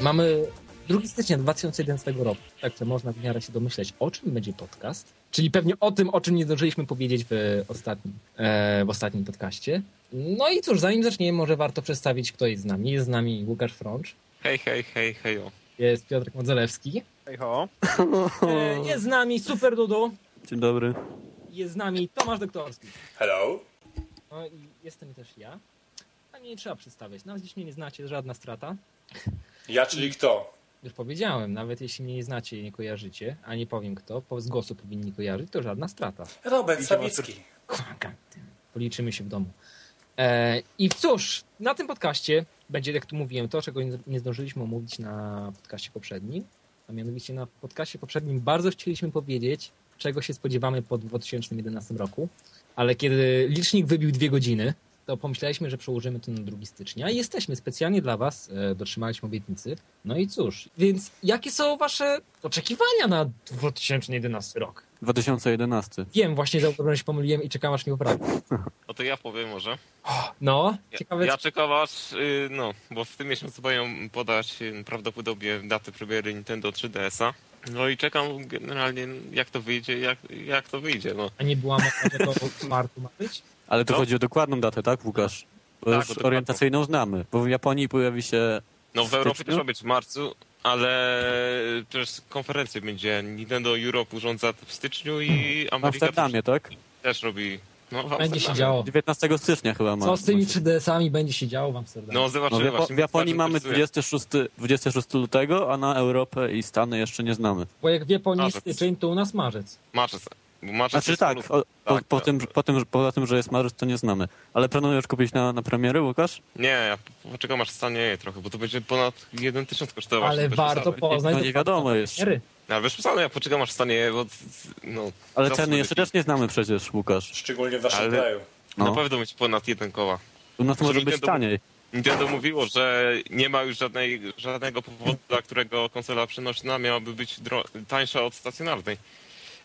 Mamy 2 stycznia 2011 roku, także można w miarę się domyśleć, o czym będzie podcast. Czyli pewnie o tym, o czym nie zdążyliśmy powiedzieć w ostatnim, e, w ostatnim podcaście. No i cóż, zanim zaczniemy, może warto przedstawić, kto jest z nami. Jest z nami Łukasz Frącz, Hej, hej, hej, hejo. jest Piotr Modzelewski, Hej ho. e, jest z nami Super Dudu, Dzień dobry. jest z nami Tomasz Doktorski. Hello. No i jestem też ja. Nie trzeba przedstawiać, nawet jeśli mnie nie znacie, żadna strata. Ja, czyli kto? Już powiedziałem, nawet jeśli mnie nie znacie i nie kojarzycie, a nie powiem kto, po z głosu powinni kojarzyć, to żadna strata. Robert Sawicki. Policzymy się w domu. E, I cóż, na tym podcaście będzie, jak tu mówiłem, to, czego nie- nie zdążyliśmy omówić na podcaście poprzednim. A mianowicie na podcaście poprzednim bardzo chcieliśmy powiedzieć, czego się spodziewamy po 2011 roku. Ale kiedy licznik wybił dwie godziny, to pomyśleliśmy, że przełożymy to na 2 stycznia i jesteśmy specjalnie dla Was, e, dotrzymaliśmy obietnicy. No i cóż, więc jakie są Wasze oczekiwania na 2011 rok? 2011. Wiem, właśnie zauważyłem, że się pomyliłem i czekam, aż mi poprawi. No to ja powiem może. No, Ja, ciekawe, ja czekam aż, y, no, bo w tym miesiącu mają podać y, prawdopodobnie datę premiery Nintendo 3DS-a. No i czekam generalnie jak to wyjdzie, jak, jak to wyjdzie, no. A nie była mowa, że to w marcu ma być? Ale tu No. chodzi o dokładną datę, tak, Łukasz? Bo Tak, już orientacyjną znamy, bo w Japonii pojawi się... No w W Europie też ma być w marcu, ale też konferencja będzie. Nintendo Europe urządza w styczniu i W Ameryka Amsterdamie, tak? też, robi. No, w Będzie się działo. 19 stycznia chyba ma. Co z tymi ma się- 3DS-ami będzie się działo w Amsterdamie? No No, zobaczymy w, Japo- właśnie. w Japonii mamy interesuje. 26, 26 lutego, a na Europę i Stany jeszcze nie znamy. Bo jak w Japonii Marzec. styczeń, to u nas marzec. Marzec. Znaczy jest tak, o, po, Tak, po, tak. tym, po tym, poza tym, że jest marzec, to nie znamy. Ale planujesz kupić na, na premierę, Łukasz? Nie, ja poczekam aż stanieje trochę, bo to będzie ponad 1 tysiąc kosztować. Ale warto poznać... No nie wiadomo jeszcze. premiery. Ale bez przesady, ja poczekam aż stanieje, bo no... Ale ceny jeszcze też nie znamy przecież, Łukasz. Szczególnie w naszym Ale- kraju. No. Na pewno będzie ponad jeden koła. U nas może Czyli być taniej. Nintendo mówiło, że nie ma już żadnej, żadnego powodu, dla którego konsola przenośna miałaby być tańsza od stacjonarnej.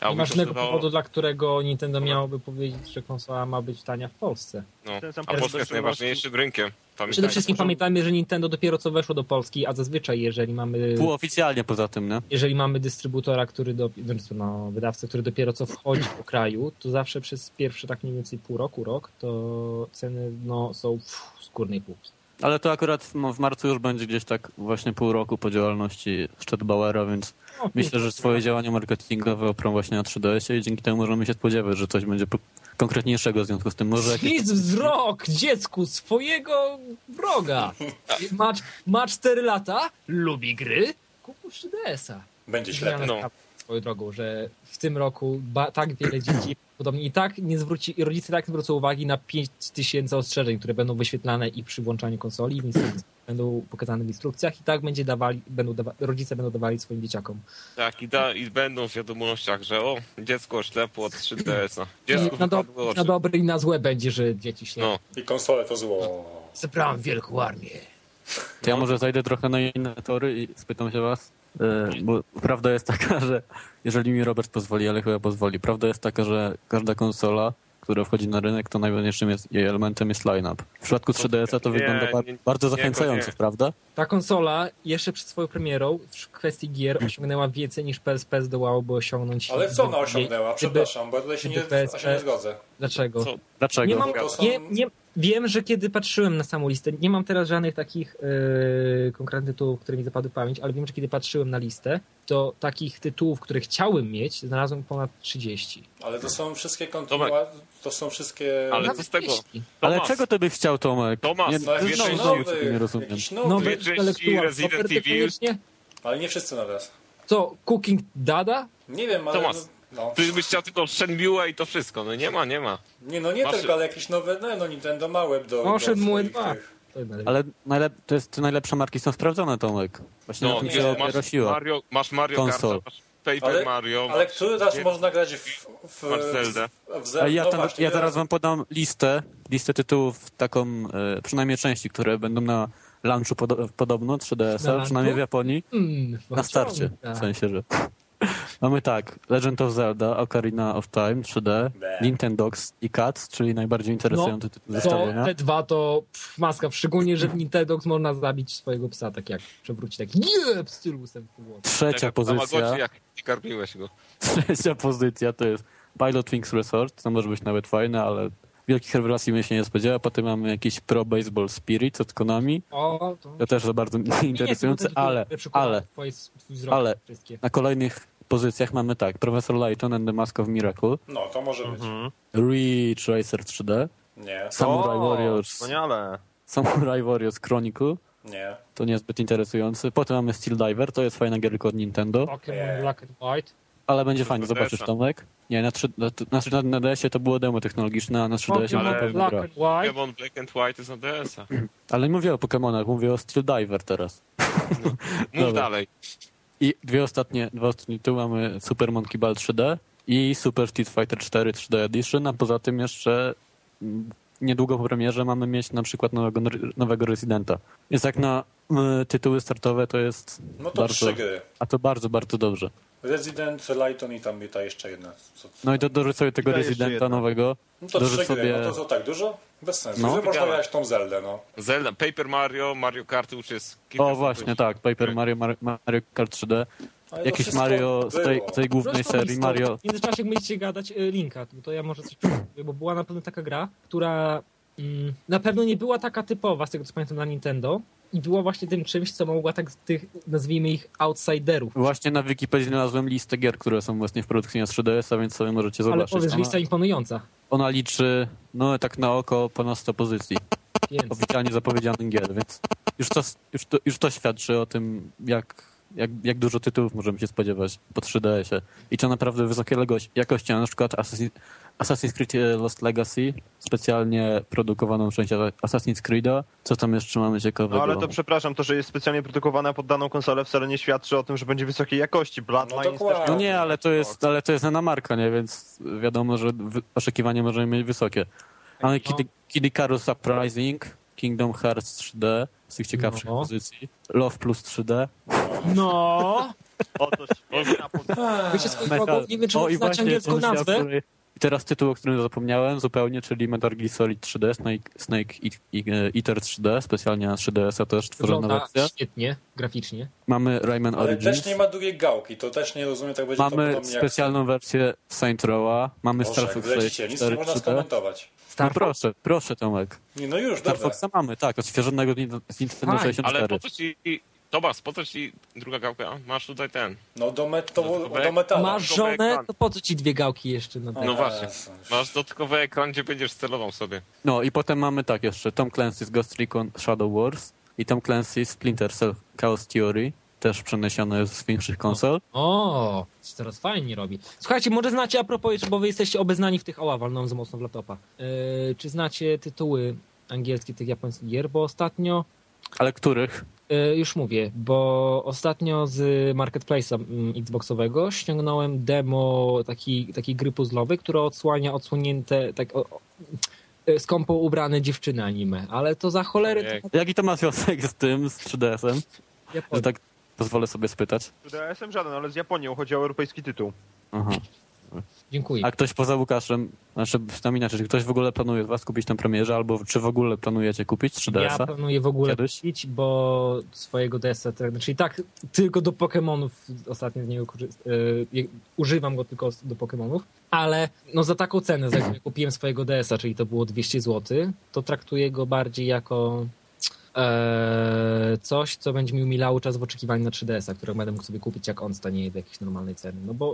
A Nie ma żadnego kosztowało- powodu, dla którego Nintendo miałoby powiedzieć, że konsola ma być tania w Polsce. No, a Polska jest najważniejszym rynkiem. Pamiętajcie. Przede wszystkim pamiętajmy, że Nintendo dopiero co weszło do Polski, a zazwyczaj jeżeli mamy... Półoficjalnie poza tym, nie? Jeżeli mamy dystrybutora, który do, no, wydawcę, który dopiero co wchodzi do kraju, to zawsze przez pierwsze tak mniej więcej pół roku, rok, to ceny no, są pff, z górnej półki. Ale to akurat w, w marcu już będzie gdzieś tak właśnie pół roku po działalności Stadtbauera, więc No, myślę, że swoje działania marketingowe oprą właśnie na 3DS-ie i dzięki temu możemy się spodziewać, że coś będzie po- konkretniejszego w związku z tym. Może jakieś... Zwis wzrok dziecku swojego wroga. Ma, ma 4 lata, lubi gry, kupuj 3DS-a. Będzie ślepy. No. Swoją drogą, że w tym roku ba- tak wiele dzieci podobnie i tak nie zwróci, i rodzice tak nie zwrócą uwagi na 5000 ostrzeżeń, które będą wyświetlane i przy włączaniu konsoli w. Będą pokazane w instrukcjach i tak będzie dawali, będą dawa, rodzice będą dawali swoim dzieciakom. Tak, i, da, i będą w wiadomościach, że o, dziecko ślepło od 3DS-a. Dziecku Na, do, na dobre i na złe będzie, że dzieci ślepią. No, I konsole to zło. Zebrałem wielką armię. To ja może zajdę trochę na inne tory i spytam się was, bo prawda jest taka, że jeżeli mi Robert pozwoli, ale chyba pozwoli, prawda jest taka, że każda konsola, która wchodzi na rynek, to najważniejszym jest, jej elementem jest line-up. W przypadku 3DS-a to Nie, wygląda nie, bardzo zachęcająco, nie. prawda? Ta konsola jeszcze przed swoją premierą w kwestii gier osiągnęła więcej niż PSP zdołałoby osiągnąć. Ale co ona osiągnęła? Przepraszam, bo ja tutaj się nie, ja się nie zgodzę. Dlaczego? co? Dlaczego? Nie mam, nie, nie, wiem, że kiedy patrzyłem na samą listę, nie mam teraz żadnych takich yy, konkretnych tytułów, które mi zapadły pamięć, ale wiem, że kiedy patrzyłem na listę, to takich tytułów, które chciałem mieć, znalazłem ponad 30. Ale to są wszystkie kontynuacje, to są wszystkie... Ale co z tego? Ale czego ty byś chciał, Tomek? Tomasz, nie, No wiesz, nowy, tego nie rozumiem. jakiś nowy. Nowy Resident Evil. Ale nie wszyscy naraz. Co, Cooking Dada? Nie wiem, ale... Tomasz. No. Ty byś chciał tylko Shenmue i to wszystko. No nie ma, nie ma. Nie, no nie Masz- tylko, ale jakieś nowe, no, no Nintendo małe do... No, Shenmue swoich 2. tych. To najlepiej. Ale najlep- to jest, te najlepsze marki są sprawdzone, Tomek. Właśnie No, na tym nie, się masz. Mario, masz Mario Konsol. Kart, masz Paper Ale- Mario. Ale który raz można grać w... w, Masz Zeldę. w, w A ja, no tam, właśnie, ja zaraz wam podam listę, listę tytułów, taką e, przynajmniej części, które będą na launchu podo- podobno 3DS-a, Na przynajmniej w? Japonii, Mm, na starcie. tak. W sensie, że... Mamy tak, Legend of Zelda, Ocarina of Time 3D, Be. Nintendogs i Cats, czyli najbardziej interesujący tytuł To zestawienia. te dwa to pff, maska, szczególnie, że w Nintendox można zabić swojego psa, tak jak przewrócić taki stylu w głowie. Trzecia Tak, pozycja, jak nie karmiłeś go. trzecia pozycja to jest Pilot Wings Resort, to może być nawet fajne, ale wielkich rewelacji mnie się nie spodziewa. Potem mamy jakiś Pro Baseball Spirit od Konami, O, to... to też za bardzo interesujące, ale, ale ale- na kolejnych pozycjach mamy tak, Professor Layton and the Mask of Miracle, No, to może być. Mhm. Ridge Racer 3D, Nie, Samurai O, Warriors, Wspaniale. Samurai Warriors Chronicle, nie. to niezbyt interesujący. Potem mamy Steel Diver, to jest fajna gierka od Nintendo, Pokémon Black and White. ale będzie fajnie, zobaczysz Tomek. Nie, na, 3, na, na, na DS-ie to było demo technologiczne, a na 3DS-ie Pokémon na pewno Black gra. and White. Pokémon Black and White jest na DS-a. Ale nie mówię o Pokémonach, mówię o Steel Diver teraz. Mów Dobra. dalej. I dwie ostatnie, dwa ostatnie tytuły mamy Super Monkey Ball 3D i Super Street Fighter 4 3D Edition, a poza tym jeszcze mm, niedługo po premierze mamy mieć na przykład nowego, nowego Residenta. Więc jak na y, tytuły startowe to jest No to bardzo, trzy gry. a to bardzo, bardzo dobrze. Resident, Lighton i tam ta jeszcze jedna. Co, No i to dorzuć sobie tego Residenta nowego. no to trzy sobie- no to co, tak dużo? Bez sensu. No. Można grać tą Zeldę, no. Zelda, Paper Mario, Mario Kart już jest kilka O właśnie, tak, Paper Mario, Mario, Mario Kart 3D, Ale to jakiś Mario z tej, tej głównej Proszę serii. Mario... W międzyczasie jak będziecie gadać y, linka, to ja może coś powiem, bo była na pewno taka gra, która mm, na pewno nie była taka typowa, z tego co pamiętam, na Nintendo i była właśnie tym czymś, co mogła tak tych, nazwijmy ich, outsiderów. Właśnie na Wikipedii znalazłem listę gier, które są właśnie w produkcji na 3DS-a, więc sobie możecie Ale zobaczyć. powiedz, Ona, lista imponująca. ona liczy, no tak na oko, ponad 100 pozycji Więc oficjalnie zapowiedzianych gier, więc już to, już to, już to świadczy o tym, jak, jak, jak dużo tytułów możemy się spodziewać po 3DS-ie. I to naprawdę wysokiej jakości- na przykład Assassin, Assassin's Creed e, Lost Legacy, specjalnie produkowaną część Assassin's Creed'a. Co tam jeszcze mamy ciekawego? No ale to przepraszam, to, że jest specjalnie produkowana pod daną konsolę wcale nie świadczy o tym, że będzie wysokiej jakości. Dokładnie. też No nie, ale to jest, ale to jest znana marka, nie? Więc wiadomo, że oczekiwania możemy mieć wysokie. Mamy No. Kid, Icarus Surprising, Kingdom Hearts 3D z tych ciekawszych No. pozycji, Love Plus 3D, no! O, to świetna pozycja. Wiecie swoją Metal- drogą, nie wiem czy O, właśnie angielską nazwę. I teraz tytuł, o którym zapomniałem zupełnie, czyli Metal Gear Solid 3D, Snake, Snake Eat- Eater 3D, specjalnie na 3DS-a też tworzona wersja. świetnie, graficznie. Mamy Rayman Ale Origins. też nie ma drugiej gałki, to też nie rozumiem, tak będzie to Mamy podobnie jak... specjalną wersję Saint Rowa, mamy Boże, Star Fox wlecicie, nic nie 4 można 3D. skomentować. No Star Fox? proszę, proszę Tomek. Nie, no już, Star dobra. Foxa mamy, tak, odświeżonego z Nintendo z Nintendo Fajnie, 64. Ale po co ci... Tomas, po co ci druga gałka? Masz tutaj ten. No do, met, to, do metalu. Masz żonę, to po co ci dwie gałki jeszcze na O? No właśnie. Masz dodatkowy ekran, gdzie będziesz celował sobie. No i potem mamy tak jeszcze Tom Clancy's Ghost Recon Shadow Wars i Tom Clancy's Splinter Cell Chaos Theory, też przeniesione z większych konsol. O, się teraz fajnie robi. Słuchajcie, może znacie, a propos, bo wy jesteście obeznani w tych... Oła, walnąłem za mocno w laptopa. Yy, czy znacie tytuły angielskie tych japońskich gier? Bo ostatnio Ale których? E, Już mówię, bo ostatnio z marketplace'a mm, Xboxowego ściągnąłem demo takiej taki gry puzzlowej, która odsłania odsłonięte, tak o, o, e, skąpo ubrane dziewczyny anime, ale to za cholery to Jaki to ma związek z tym, z 3DS-em? Że Japonia. tak pozwolę sobie spytać. DSM żaden, ale z Japonią chodzi o europejski tytuł. Aha. Dziękuję. A ktoś poza Łukaszem, znaczy tam inaczej, czy ktoś w ogóle planuje was kupić na premierze, albo czy w ogóle planujecie kupić 3DS-a? Ja planuję w ogóle Kiedyś? kupić, bo swojego DS-a, tak, znaczy i tak tylko do Pokémonów ostatnio z niego je- używam go tylko do Pokémonów, ale no za taką cenę, za jaką ja kupiłem swojego DS-a, czyli to było 200 zł, to traktuję go bardziej jako e, coś, co będzie mi umilało czas w oczekiwaniu na 3DS-a, którego będę mógł sobie kupić jak on stanieje do jakiejś normalnej ceny. No bo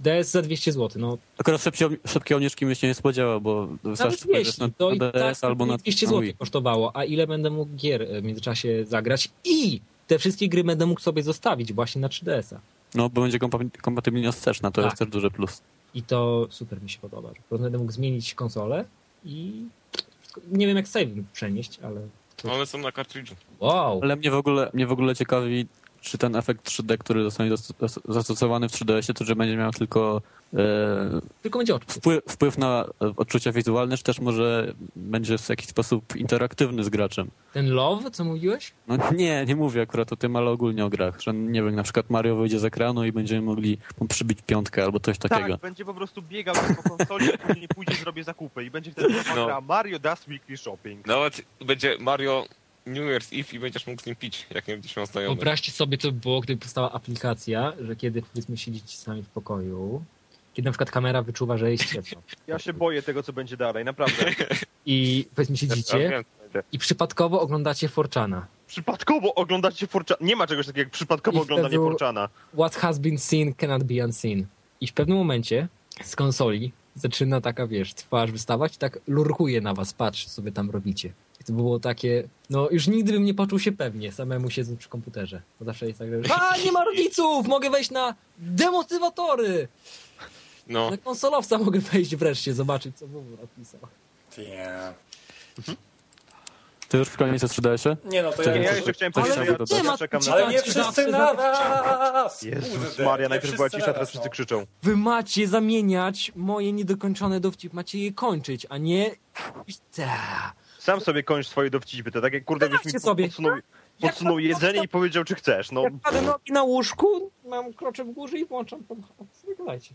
DS za 200 zł, no Akurat szybkie, szybkie obniżki się nie spodziewał, bo wystarczy nawet jeśli, na, to na DS tak albo na, 200 na zł kosztowało, a ile będę mógł gier e, w międzyczasie zagrać i te wszystkie gry będę mógł sobie zostawić właśnie na 3DS-a. No, bo będzie kompa- kompatybilnie wsteczna, to Tak. jest też duży plus. I to super mi się podoba. że Po prostu będę mógł zmienić konsolę i nie wiem jak save przenieść, ale One są na kartridżu. wow. Ale mnie w ogóle, mnie w ogóle ciekawi, czy ten efekt 3D, który zostanie zastos- zastosowany w 3DS-ie, to że będzie miał tylko e, Tylko będzie wpływ, wpływ na e, odczucia wizualne, czy też może będzie w jakiś sposób interaktywny z graczem. Ten love, co mówiłeś? No nie, nie mówię akurat o tym, ale ogólnie o grach, że nie wiem, na przykład Mario wyjdzie z ekranu i będziemy mogli przybić piątkę albo coś takiego. Tak, będzie po prostu biegał po konsoli, a później pójdzie zrobię zakupy i będzie wtedy No. no. Mario Does Weekly Shopping. Nawet będzie Mario New Year's Eve i będziesz mógł z nim pić, jak nie będziesz miał znajomych. Wyobraźcie sobie, co by było, gdyby powstała aplikacja, że kiedy powiedzmy siedzicie sami w pokoju, kiedy na przykład kamera wyczuwa, że jest ciepło Ja się boję tego, co będzie dalej, naprawdę. i powiedzmy siedzicie i przypadkowo oglądacie Forczana. Przypadkowo oglądacie Forczana. Nie ma czegoś takiego jak przypadkowo I oglądanie Forczana. What has been seen cannot be unseen. I w pewnym momencie z konsoli zaczyna taka, wiesz, twarz wystawać i tak lurkuje na was, patrz, co wy tam robicie. I to było takie, no już nigdy bym nie poczuł się pewnie, samemu siedząc przy komputerze. Bo zawsze jest tak, że a, nie ma rodziców, mogę wejść na demotywatory. No, Na konsolowca mogę wejść wreszcie, zobaczyć, co Wówor napisał. Nie. Ty już w koniec o 3DS-ie? Nie no, to Czekaj, ja... Ja jeszcze chciałem Ale powiedzieć, że ja nie ma czekam na... Ale nie wszyscy zawsze, naraz! Jezus Maria, najpierw była cisza, teraz wszyscy no. krzyczą. Wy macie zamieniać moje niedokończone dowcipy, macie je kończyć, a nie... Ta. Sam sobie kończ swoje dowcipy, to tak jak kurde byś mi sobie. podsunął, podsunął jedzenie i powiedział, czy chcesz. No, Jak kładę nogi na łóżku, mam kroczek w górze i włączam. Sobie gadajcie.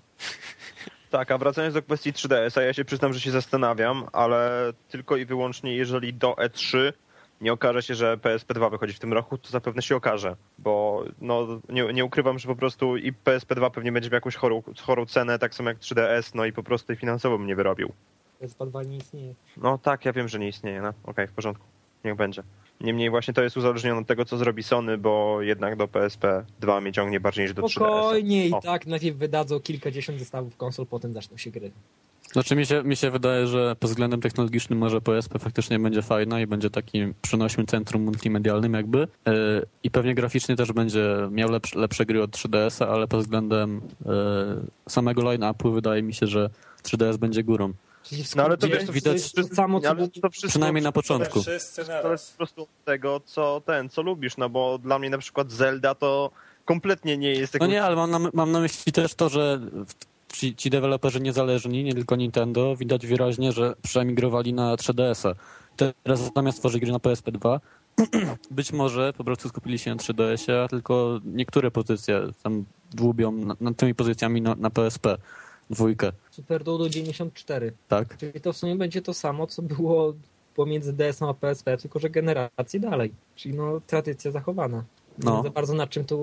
tak, a wracając do kwestii 3DS-a, ja się przyznam, że się zastanawiam, ale tylko i wyłącznie jeżeli do E3 nie okaże się, że PSP2 wychodzi w tym roku, to zapewne się okaże, bo no, nie, nie ukrywam, że po prostu i PSP2 pewnie będzie miał jakąś chorą, chorą cenę, tak samo jak 3DS, no i po prostu i finansowo mnie wyrobił. To jest padwa nie istnieje. No tak, ja wiem, że nie istnieje, no okej, w porządku, niech będzie. Niemniej właśnie to jest uzależnione od tego, co zrobi Sony, bo jednak do PSP 2 mnie ciągnie bardziej niż do 3DS. Spokojnie i tak najpierw wydadzą kilkadziesiąt zestawów konsol, potem zaczną się gry. Znaczy mi się, mi się wydaje, że pod względem technologicznym może PSP faktycznie będzie fajna i będzie takim przenośnym centrum multimedialnym jakby Yy, i pewnie graficznie też będzie miał lepsze, lepsze gry od 3DS-a, ale pod względem yy, samego line-upu wydaje mi się, że 3DS będzie górą. Czyli w No ale to wiesz, to widać to samo, co to wszystko, Przynajmniej na początku. To jest po prostu tego, co ten, co lubisz, no bo dla mnie na przykład Zelda to kompletnie nie jest No jakąś... nie, ale mam na, mam na myśli też to, że ci, ci deweloperzy niezależni, nie tylko Nintendo, widać wyraźnie, że przemigrowali na 3DS-a. Teraz zamiast tworzyć gry na PSP2, być może po prostu skupili się na 3DS-ie, a tylko niektóre pozycje tam dłubią nad, nad tymi pozycjami na, na PSP dwójkę, Super Dodo 94. tak? Czyli to w sumie będzie to samo, co było pomiędzy DS-em a PSP, tylko że generacje dalej. Czyli no tradycja zachowana. Nie No. no. za bardzo nad czym tu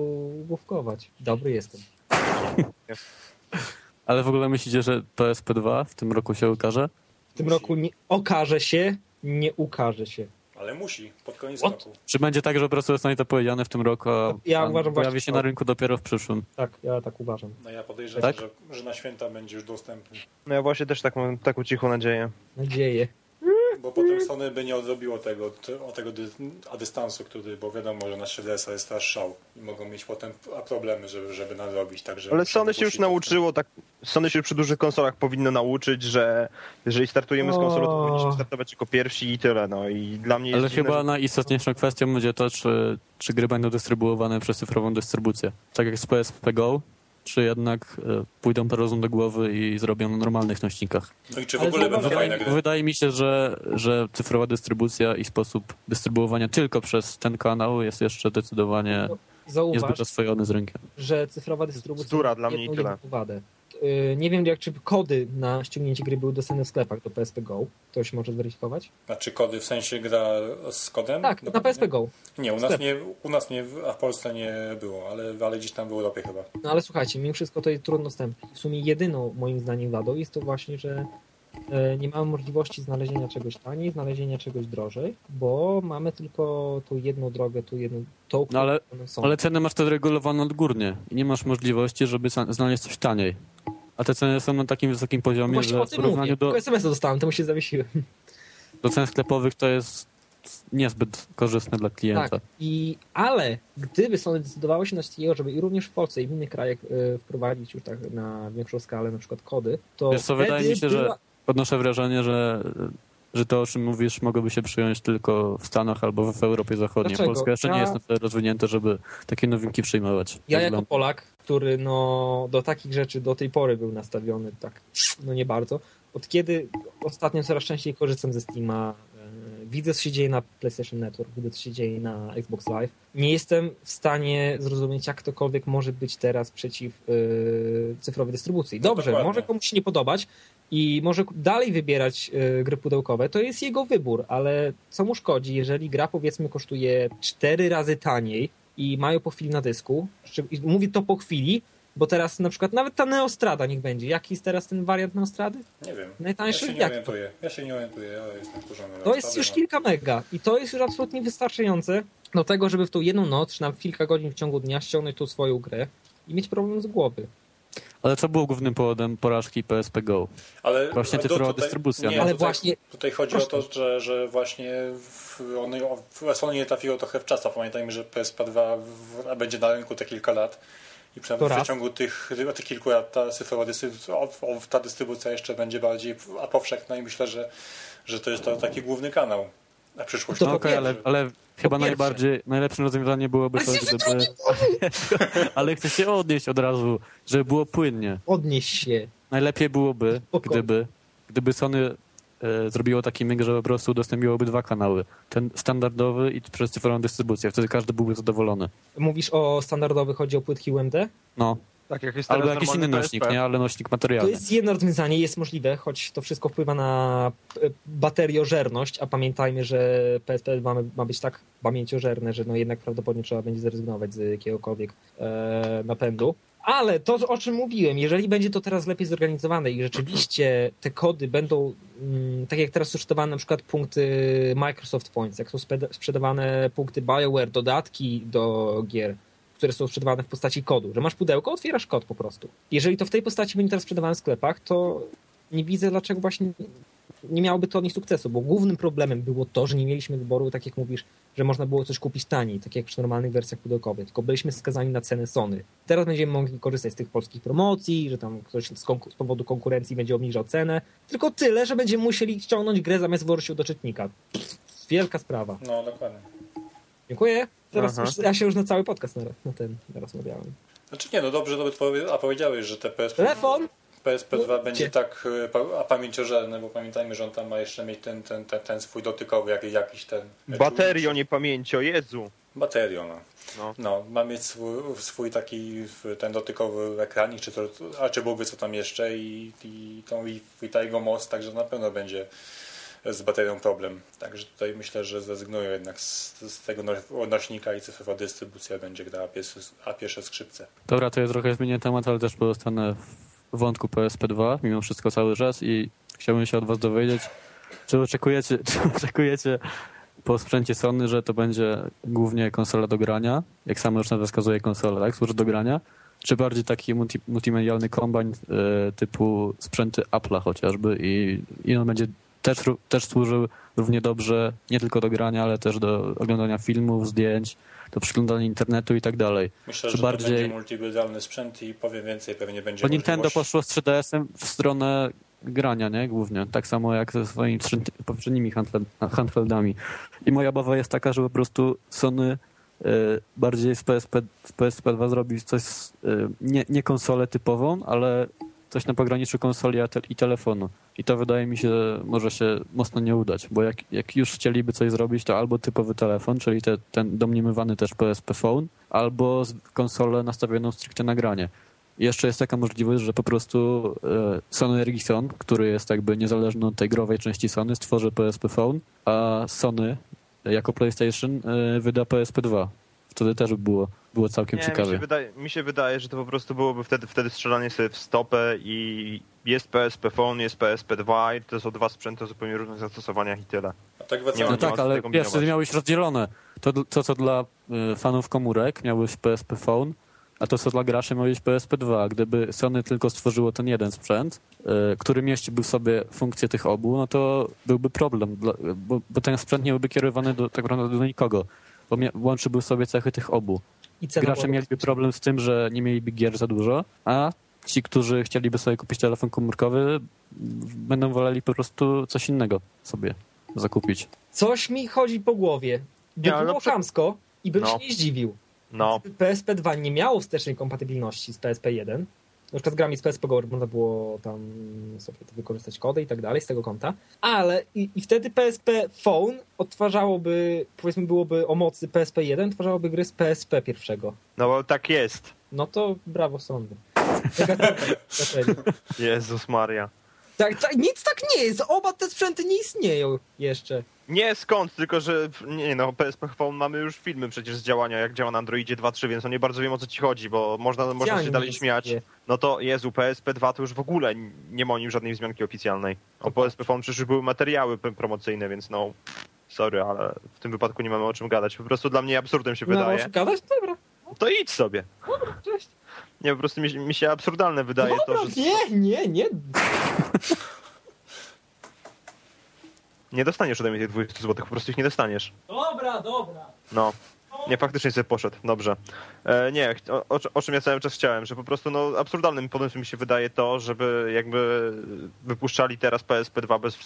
główkować. Dobry jestem. Ale w ogóle myślicie, że PSP2 w tym roku się ukaże? W tym roku nie okaże się, nie ukaże się. Ale musi, pod koniec What? roku. Czy będzie tak, że po prostu zostanie to powiedziane w tym roku, a, Ja uważam pojawi właśnie się tak. na rynku dopiero w przyszłym? Tak, ja tak uważam. No ja podejrzewam, Tak? że, że na święta będzie już dostępny. No ja właśnie też tak mam taką cichą nadzieję. Nadzieję. Bo potem Sony by nie odrobiło tego, te- o tego dy, a dystansu, który, bo wiadomo, że na 3DS-a jest teraz szał i mogą mieć potem a problemy, żeby, żeby nadrobić. Także Ale Sony się już nauczyło, tak, Sony się przy dużych konsolach powinno nauczyć, że jeżeli startujemy z konsolą, to O. powinniśmy startować jako pierwsi i tyle, no i dla mnie jest Ale dziwne, chyba że- najistotniejszą kwestią będzie to, czy, czy gry będą dystrybuowane przez cyfrową dystrybucję. Tak jak z PSP Go, czy jednak e, pójdą po rozum do głowy i zrobią na normalnych nośnikach. No i czy w Ale ogóle będą fajne gry? Wydaje mi się, że, że cyfrowa dystrybucja i sposób dystrybuowania tylko przez ten kanał jest jeszcze zdecydowanie niezbyt Zauważ, oswojony z rynkiem. że cyfrowa dystrybucja Bzdura ma dla mnie i tyle. wadę. Yy, Nie wiem, jak czy kody na ściągnięcie gry były dostępne w sklepach do PSP Go. Ktoś może zweryfikować? Znaczy kody, w sensie gra z kodem? Tak, na PSP Go. Nie, u nas nie, u nas nie, a w Polsce nie było, ale, ale gdzieś tam w Europie chyba. No ale słuchajcie, mimo wszystko to jest trudno dostępne. W sumie jedyną moim zdaniem wadą jest to właśnie, że nie mamy możliwości znalezienia czegoś taniej, znalezienia czegoś drożej, bo mamy tylko tą jedną drogę, tą jedną, tą, No ale- są. Ale ceny masz wtedy regulowane odgórnie i nie masz możliwości, żeby znaleźć coś taniej. A te ceny są na takim wysokim No poziomie, Właśnie że w porównaniu mówię. do, Tylko SMS-a dostałem, to mu się zawiesiłem. do cen sklepowych to jest niezbyt korzystne dla klienta. Tak. I, ale gdyby Sony zdecydowało się na coś takiego, żeby i również w Polsce i w innych krajach e, wprowadzić już tak na większą skalę na przykład kody, to Wiesz co, wydaje mi się, że była- odnoszę wrażenie, że że to, o czym mówisz, mogłoby się przyjąć tylko w Stanach albo w Europie Zachodniej. Dlaczego? Polska jeszcze nie Ja- jest na tyle rozwinięta, żeby takie nowinki przyjmować. Ja Ze jako Polak, który no, do takich rzeczy do tej pory był nastawiony tak, no nie bardzo, od kiedy ostatnio coraz częściej korzystam ze Steama, e, widzę co się dzieje na PlayStation Network, widzę co się dzieje na Xbox Live, nie jestem w stanie zrozumieć jak ktokolwiek może być teraz przeciw e, cyfrowej dystrybucji. Dobrze, dokładnie. może komuś się nie podobać i może dalej wybierać e, gry pudełkowe, to jest jego wybór, ale co mu szkodzi, jeżeli gra powiedzmy kosztuje cztery razy taniej i mają po chwili na dysku, mówię to po chwili, bo teraz na przykład nawet ta Neostrada niech będzie. Jaki jest teraz ten wariant Neostrady? Nie wiem. Ja Najtańszy? się nie Jak to? orientuję. Ja się nie orientuję, ale jestem wkurzony. To jest już kilka mega i to jest już absolutnie wystarczające do tego, żeby w tą jedną noc, czy na kilka godzin w ciągu dnia ściągnąć tą swoją grę i mieć problem z głowy. Ale co było głównym powodem porażki PSP Go? Ale Właśnie cyfrowa tutaj- dystrybucja, Nie, no. Ale tutaj, właśnie- Tutaj chodzi Proszę. o to, że, że właśnie w, one, w Sony nie trafiło trochę w czas. a Pamiętajmy, że PSP2 w, będzie na rynku te kilka lat. I To przynajmniej w przeciągu tych, tych kilku lat ta cyfrowa dystrybucja, o- o- ta dystrybucja jeszcze będzie bardziej powszechna i myślę, że, że to jest to taki główny kanał na przyszłość. To No okej, ale, ale chyba najbardziej, najlepszym rozwiązaniem byłoby to, gdyby... ale chcę się odnieść od razu, żeby było płynnie. Odnieś się. Najlepiej byłoby, gdyby, gdyby Sony e, zrobiło taki myk, że po prostu udostępniłoby dwa kanały. Ten standardowy i przez cyfrową dystrybucję. Wtedy każdy byłby zadowolony. Mówisz o standardowych, chodzi o płytki UMD? No, Tak jak jest albo jakiś inny nośnik, PSP. nie? Ale nośnik To materialny. jest jedno rozwiązanie, jest możliwe, choć to wszystko wpływa na e, bateriożerność, a pamiętajmy, że PSP ma, ma być tak pamięciożerne, że no jednak prawdopodobnie trzeba będzie zrezygnować z jakiegokolwiek e, napędu. Ale to, o czym mówiłem, jeżeli będzie to teraz lepiej zorganizowane i rzeczywiście te kody będą, mm, tak jak teraz są sprzedawane na przykład punkty Microsoft Points, jak są sprzedawane punkty BioWare, dodatki do gier, które są sprzedawane w postaci kodu, że masz pudełko, otwierasz kod po prostu. Jeżeli to w tej postaci będzie teraz sprzedawane w sklepach, to nie widzę, dlaczego właśnie nie miałoby to odnieść sukcesu, bo głównym problemem było to, że nie mieliśmy wyboru, tak jak mówisz, że można było coś kupić taniej, tak jak przy normalnych wersjach pudełkowych, tylko byliśmy skazani na ceny Sony. Teraz będziemy mogli korzystać z tych polskich promocji, że tam ktoś z, z powodu konkurencji będzie obniżał cenę, tylko tyle, że będziemy musieli ściągnąć grę zamiast włożyć do czytnika. Wielka sprawa. No, dokładnie. Dziękuję. Teraz już, ja się już na cały podcast na, na ten rozmawiałem. Znaczy nie, no dobrze, powie- a powiedziałeś, że te PSP, Telefon! PSP2 będzie Gdzie? tak e, pamięciożerne, bo pamiętajmy, że on tam ma jeszcze mieć ten, ten, ten, ten swój dotykowy, jak, jakiś ten... Baterio, nie pamięci, o Jezu. Baterio, no. No. No, ma mieć swój, swój taki ten dotykowy ekranik, czy to, a czy byłby co tam jeszcze i, i, tą, i, i ta jego most, także na pewno będzie z baterią problem. Także tutaj myślę, że zrezygnują jednak z, z tego no- nośnika i cyfrowa dystrybucja będzie grała pierwsze, a pierwsze skrzypce. Dobra, to ja trochę zmienię temat, ale też pozostanę w wątku PSP2, mimo wszystko cały czas i chciałbym się od was dowiedzieć, czy oczekujecie, czy oczekujecie po sprzęcie Sony, że to będzie głównie konsola do grania, jak sama już nazwa wskazuje konsola, tak, służy do grania, czy bardziej taki multi, multimedialny kombajn e, typu sprzęty Apple'a chociażby i, i on będzie też, też służył równie dobrze nie tylko do grania, ale też do oglądania filmów, zdjęć, do przeglądania internetu i tak dalej. Myślę, Czy że bardziej- to będzie multimedialny sprzęt i powiem więcej, pewnie będzie Bo Nintendo poszło z 3DS-em w stronę grania, nie? Głównie. Tak samo jak ze swoimi poprzednimi handheld- handheldami. I moja obawa jest taka, że po prostu Sony e, bardziej z PSP, z PSP2 zrobi coś, z, e, nie, nie konsolę typową, ale coś na pograniczu konsoli i telefonu. I to wydaje mi się, że może się mocno nie udać, bo jak, jak już chcieliby coś zrobić, to albo typowy telefon, czyli te, ten domniemywany też PSP Phone, albo konsolę nastawioną stricte na granie. I Jeszcze jest taka możliwość, że po prostu e, Sony Ericsson, który jest jakby niezależny od tej growej części Sony, stworzy PSP Phone, a Sony jako PlayStation e, wyda PSP 2. Wtedy też by było, było całkiem Nie, mi, ciekawie. się wydaje, mi się wydaje, że to po prostu byłoby wtedy, wtedy strzelanie sobie w stopę i jest PSP Phone, jest PSP 2 i to są dwa sprzęty o zupełnie różnych zastosowaniach i tyle. A tak Nie No ma tak, ale wiesz, wtedy miałeś rozdzielone. To, to, co dla e, fanów komórek miałeś PSP Phone, a to, co dla graczy miałeś PSP 2. Gdyby Sony tylko stworzyło ten jeden sprzęt, e, który mieściłby w sobie funkcję tych obu, no to byłby problem, dla, bo, bo ten sprzęt nie byłby kierowany do, tak naprawdę do nikogo, bo łączyłby sobie cechy tych obu. I Gracze mieliby problem z tym, że nie mieliby gier za dużo, a ci, którzy chcieliby sobie kupić telefon komórkowy, będą woleli po prostu coś innego sobie zakupić. Coś mi chodzi po głowie. By było no chamsko i bym No. się nie zdziwił. No, PSP 2 nie miało wstecznej kompatybilności z PSP 1. Na przykład z grami z PSP Go można było tam sobie wykorzystać kody i tak dalej z tego konta, ale i, i wtedy PSP Phone odtwarzałoby, powiedzmy byłoby o mocy PSP 1, odtwarzałoby gry z PSP pierwszego. no bo tak jest. No to brawo sądy. Jezus Maria. tak, tak, nic tak nie jest, oba te sprzęty nie istnieją jeszcze. Nie skąd, tylko że nie no, PSP Phone mamy już filmy przecież z działania, jak działa na Androidzie 2.3, więc no nie bardzo wiem o co ci chodzi, bo można, można się dalej śmiać. No to Jezu, PSP 2 to już w ogóle nie ma o nim żadnej wzmianki oficjalnej. O PSP Phone przecież już były materiały promocyjne, więc no sorry, ale w tym wypadku nie mamy o czym gadać. Po prostu dla mnie absurdem się No, wydaje. możesz gadać? Dobra, To idź sobie. cześć. Nie, po prostu mi, mi się absurdalne wydaje Dobra, to, że nie, nie, nie. nie dostaniesz ode mnie tych 20 zł, po prostu ich nie dostaniesz. Dobra, dobra. No. Nie, faktycznie sobie poszedł. Dobrze. E, nie, o, o, o czym ja cały czas chciałem, że po prostu no, absurdalnym pomysłem mi się wydaje to, żeby jakby wypuszczali teraz PSP2 bez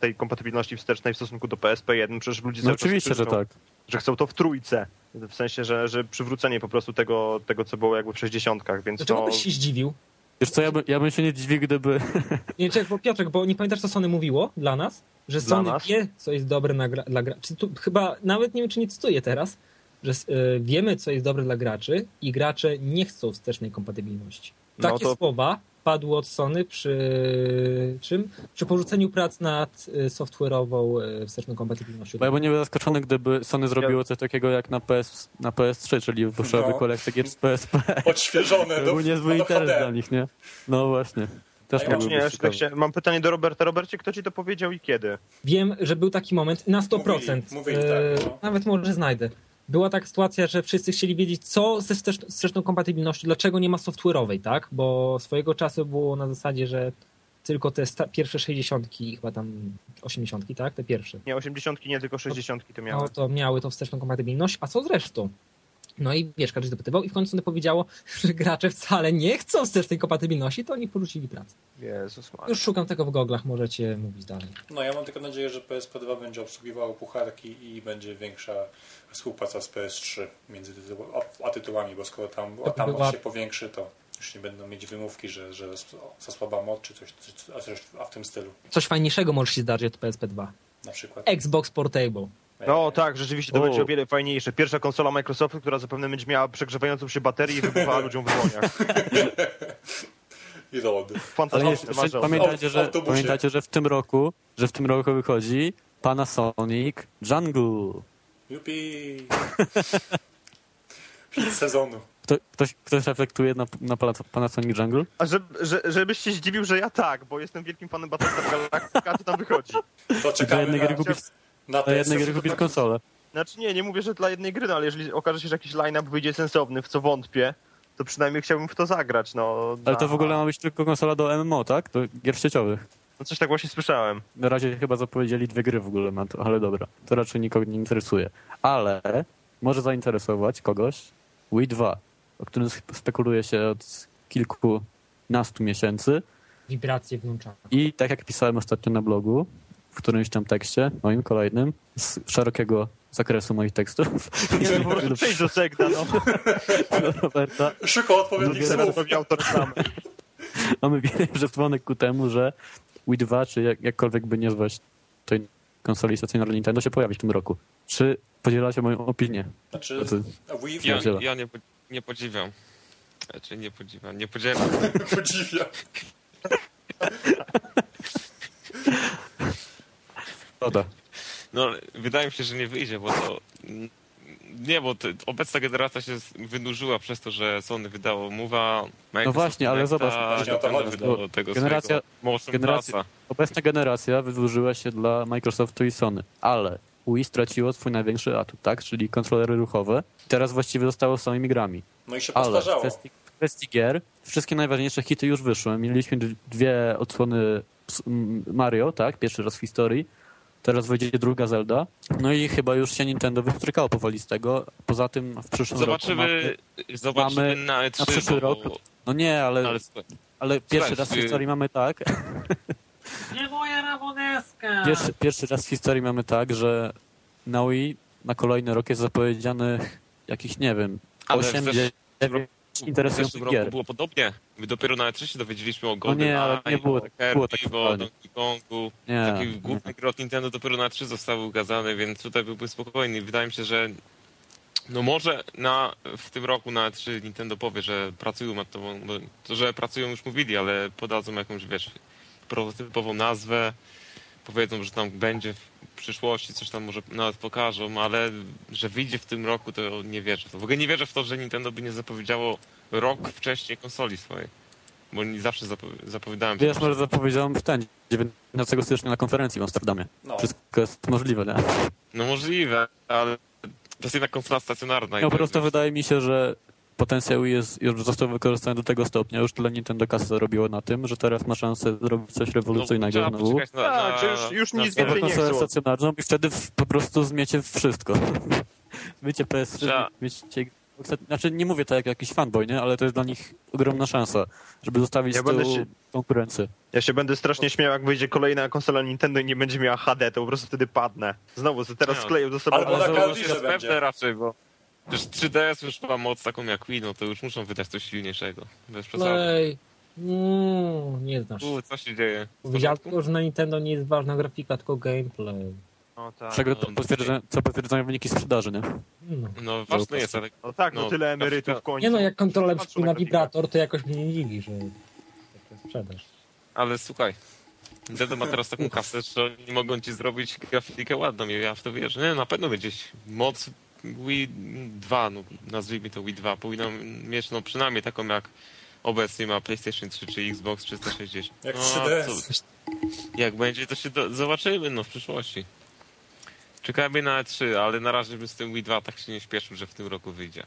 tej kompatybilności wstecznej w stosunku do PSP1. Przecież ludzie No oczywiście, że tak. że chcą to w trójce. W sensie, że, że przywrócenie po prostu tego, tego co było jakby w 60 więc Dlaczego no, byś się zdziwił? Wiesz co, ja, by, ja bym się nie dziwił, gdyby... Nie, czekaj, bo Piotrek, bo nie pamiętasz, co Sony mówiło dla nas? Że Dla Sony nas? wie, co jest dobre na gra, dla graczy. Tu chyba, nawet nie wiem, czy nie cytuję teraz, że y, wiemy, co jest dobre dla graczy i gracze nie chcą wstecznej kompatybilności. No Takie to- słowa padły od Sony przy czym? Przy porzuceniu prac nad y, software'ową y, wsteczną kompatybilnością. Bo ja bym nie był zaskoczony, gdyby Sony zrobiło coś takiego jak na, PS, na PS3, czyli wypuszczałaby No. kolekcję gier z PSP. Odświeżone do, był niezły interes HD. dla nich, nie? No właśnie. Też Ja nie, tak się, mam pytanie do Roberta. Robercie, kto ci to powiedział i kiedy? Wiem, że był taki moment na 100%. Mówili, mówili, tak, no. Nawet może znajdę. Była taka sytuacja, że wszyscy chcieli wiedzieć, co ze wstecz- wsteczną kompatybilnością, dlaczego nie ma software'owej, tak? Bo swojego czasu było na zasadzie, że tylko te pierwsze 60, chyba tam 80, tak? Te pierwsze. Nie, 80 nie, tylko 60 to miały. No to miały tą wsteczną kompatybilność, a co z resztą? No i wiesz, każdy dopytywał i w końcu powiedziało, że gracze wcale nie chcą wstecznej kompatybilności, to oni porzucili pracę. Jezus Maria. Już szukam tego w goglach, możecie mówić dalej. No ja mam tylko nadzieję, że PSP2 będzie obsługiwało pucharki i będzie większa współpraca z PS3 między tytuł, a, a tytułami, bo skoro tam, a tam była- się powiększy, to już nie będą mieć wymówki, że, że za słaba mod czy coś, czy- a, coś a w tym stylu Coś fajniejszego może się zdarzyć od PSP2. na przykład. Xbox Portable. No tak, rzeczywiście to O. będzie o wiele fajniejsze. Pierwsza konsola Microsoftu, która zapewne będzie miała przegrzewającą się baterię i wybuchała ludziom w dłoniach. I ROD. Ale Fantastyczne, pamiętajcie, że, pamiętajcie, że w tym roku, że w tym roku wychodzi Panasonic Jungle. Jupi! Hit sezonu. Kto, ktoś, ktoś reflektuje na, na Pana- Panasonic Jungle? A że, że, żebyś się zdziwił, że ja tak, bo jestem wielkim fanem Battlestar Galactica, to tam wychodzi. To czekamy jednej na, na dla jednej gry kupisz konsolę. Znaczy nie, nie mówię, że dla jednej gry, no, ale jeżeli okaże się, że jakiś line-up wyjdzie sensowny, w co wątpię, to przynajmniej chciałbym w to zagrać, no. Ale to w ogóle ma być tylko konsola do MMO, tak? Do gier sieciowych. No coś tak właśnie słyszałem. Na razie chyba zapowiedzieli dwie gry w ogóle na to, ale dobra. To raczej nikogo nie interesuje. Ale może zainteresować kogoś Wii 2, o którym sp- spekuluje się od kilkunastu miesięcy. Wibracje włączane. I tak jak pisałem ostatnio na blogu, w którymś tam tekście, moim kolejnym, z szerokiego zakresu moich tekstów, Nie wiem, po prostu przejdź do Segda, no. do Roberta, Szukał odpowiednich słów. autor sam. mamy wiele przesłanek ku temu, że Wii 2, czy jak, jakkolwiek by nie zwać tej konsoli stacyjnej Nintendo, się pojawi w tym roku. Czy podzielacie moją opinię? Znaczy, Wii Ja, ja nie, nie podziwiam. Znaczy nie podziwiam, nie podzielam. podziwia. Szkoda. No, wydaje mi się, że nie wyjdzie, bo to... Nie, bo to, obecna generacja się wydłużyła przez to, że Sony wydało Mowa, Microsoft No właśnie, ale zobacz, wydało tego Generacja- generacja-. Obecna generacja wydłużyła się dla Microsoftu i Sony, ale Wii straciło swój największy atut, tak? Czyli kontrolery ruchowe. Teraz właściwie zostało z samymi grami. No i się Ale w postarzało. kwestii, w kwestii gier wszystkie najważniejsze hity już wyszły. Mieliśmy dwie odsłony Mario, tak? Pierwszy raz w historii. Teraz wyjdzie druga Zelda. No i chyba już się Nintendo wystrykało powoli z tego. Poza tym w przyszłym roku Zobaczymy, zobaczymy mamy na E3, na przyszły bo, rok. No nie, ale, ale ale pierwszy raz w y- historii mamy tak. Nie moja Ramoneska! Pierwszy, pierwszy raz w historii mamy tak, że na Wii na kolejny rok jest zapowiedzianych jakichś, nie wiem, Ale 8, w zesz- 9 W interesujących zeszłym roku gier. było podobnie. My dopiero na E3 się dowiedzieliśmy o Golden nie, ale nie było Kirby, było tak o. Donkey Kongu. Nie, Takie główne gry od Nintendo dopiero na 3 zostały ukazane, więc tutaj byłbym spokojny. Wydaje mi się, że no może na, w tym roku na 3 Nintendo powie, że pracują nad to, bo to, że pracują już mówili, ale podadzą jakąś, wiesz, prototypową nazwę, powiedzą, że tam będzie przyszłości, coś tam może nawet pokażą, ale że wyjdzie w tym roku, to nie wierzę w to. W ogóle nie wierzę w to, że Nintendo by nie zapowiedziało rok wcześniej konsoli swojej. Bo oni zawsze zapowi- zapowiadałem Wiesz, może zapowiedziałem w ten 19 stycznia na konferencji w Amsterdamie. No. Wszystko jest możliwe, nie? No możliwe, ale to jest jednak konsola stacjonarna. i No po to prostu wydaje mi się, że potencjał jest, już został wykorzystany do tego stopnia, już tyle Nintendo kasy zarobiło na tym, że teraz ma szansę zrobić coś rewolucyjnego trzeba znowu. na, Tak, na, że już- już na nic więcej nie chcą. stacjonarną i wtedy w, po prostu zmiecie wszystko. Zmiecie PS3, Trzeba- zmiecie... Znaczy nie mówię tak jak jakiś fanboy, nie? Ale to jest dla nich ogromna szansa, żeby zostawić Ja się- konkurencję. Ja się będę strasznie śmiał, jak wyjdzie kolejna konsola Nintendo i nie będzie miała HD, to po prostu wtedy padnę. Znowu, teraz Nie, skleją ze sobą. Albo Ale na raczej, bo przecież 3DS już ma moc taką jak Wii, no to już muszą wydać coś silniejszego. Bez. Play. Mm, nie znasz. U, co się dzieje? Powiedziałem tylko, że na Nintendo nie jest ważna grafika, tylko gameplay. No tak, Czego no, to no, potwierdza, co potwierdzają wyniki sprzedaży, nie? No. No ważne jest, ale no, tak no, No, tyle emerytów w końcu. Nie no, jak kontroler przypływa na wibrator, to jakoś mnie nie dziwi, że taka sprzedaż. Ale słuchaj, Nintendo ma teraz taką kasę, że oni mogą ci zrobić grafikę ładną i ja w to wierzę. Nie, na pewno będzie moc Wii 2, no, nazwijmy to Wii 2, powinno mieć no przynajmniej taką jak obecnie ma PlayStation 3 czy Xbox 360. Jak no, 3DS. co- Jak będzie, to się do, zobaczymy no w przyszłości. Czekajmy na E3, ale na razie bym z tym Wii 2 tak się nie śpieszył, że w tym roku wyjdzie.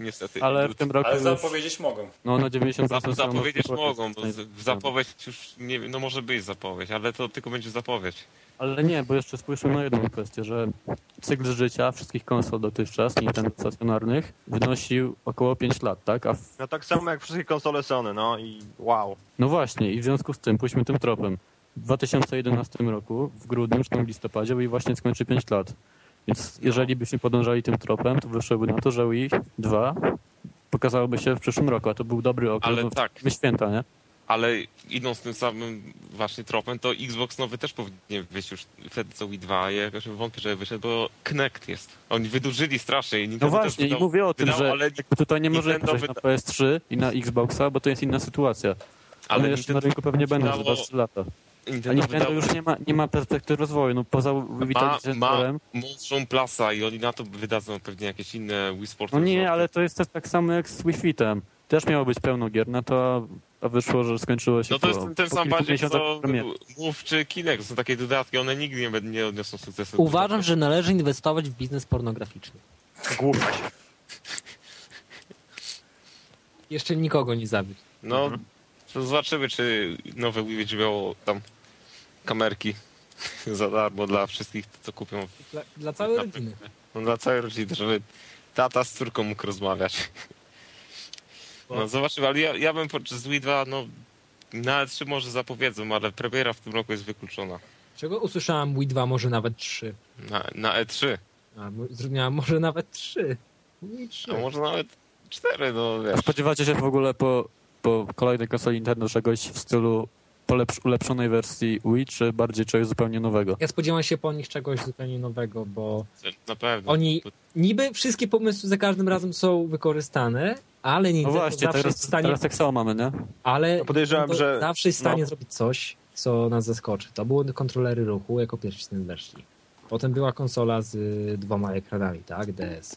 Niestety. Ale w tym roku Ale już, zapowiedzieć mogą. no na 90% Zap- zapowiedzieć mogą, bo w zapowiedź już nie wiem, no może być zapowiedź, ale to tylko będzie zapowiedź. Ale nie, bo jeszcze spójrzmy na jedną kwestię, że cykl życia wszystkich konsol dotychczas, Nintendo stacjonarnych, wynosił około 5 lat, tak? A w, No tak samo jak wszystkie konsole Sony, no i wow. no właśnie, i w związku z tym, pójdźmy tym tropem. W 2011 roku, w grudniu czy tam w listopadzie, Wii właśnie skończy 5 lat. Więc jeżeli byśmy podążali tym tropem, to wyszłoby na to, że Wii 2 pokazałoby się w przyszłym roku, a to był dobry okres, Ale tak. my święta, nie? Ale idąc tym samym właśnie tropem, to Xbox nowy też powinien wyjść już wtedy co Wii 2. a Ja jakoś wątpię, żeby wyszedł, bo Kinect jest. Oni wydłużyli strasznie i No Nintendo właśnie, też i mówię o tym, wydał, że ale, tutaj nie Nintendo przejść na PS3 i na Xboxa, bo to jest inna sytuacja. Ale ale jeszcze na Nintendo rynku pewnie będą za wydało- 2-3 lata. A Nintendo, Nintendo wydał, już nie ma, nie ma perspektyw rozwoju, no poza ma, ma Witalizatorem. mądrzą plasa i oni na to wydadzą pewnie jakieś inne Wii Sports. No nie, ale to jest też tak samo jak z Wii Fitem. Też miało być pełno gier, na to a wyszło, że skończyło się No to po, jest ten, ten sam miesiącach co. Move czy Kinect. To są takie dodatki, one nigdy nie, będą- nie odniosą sukcesu. Uważam, że należy inwestować w biznes pornograficzny. Głupać. Jeszcze nikogo nie zabić. No, Mhm. to zobaczymy, czy nowe Wii będzie miało tam kamerki za darmo dla wszystkich, co kupią. Dla, dla całej rodziny. No, dla całej rodziny, żeby tata z córką mógł rozmawiać. No zobaczymy, ale ja, ja bym podczas Wii 2, no na E3 może zapowiedzą, ale premiera w tym roku jest wykluczona. Czego usłyszałem Wii 2, może nawet 3. Na, na E E3, A, zrozumiałem, może nawet 3. Wii 3. a może nawet 4, no wiesz. Spodziewacie się w ogóle po, po kolejnej konsoli Nintendo czegoś w stylu polepsz, ulepszonej wersji Wii, czy bardziej czegoś zupełnie nowego? Ja spodziewam się po nich czegoś zupełnie nowego, bo Na pewno. Oni niby wszystkie pomysły za każdym razem są wykorzystane, ale No Nintendo właśnie, zawsze teraz, jest w stanie, teraz tak samo mamy, nie? ale No podejrzewam, że- zawsze jest w stanie no. zrobić coś, co nas zaskoczy. To były kontrolery ruchu jako pierwszy z tym weszli. Potem była konsola z dwoma ekranami, tak? DS.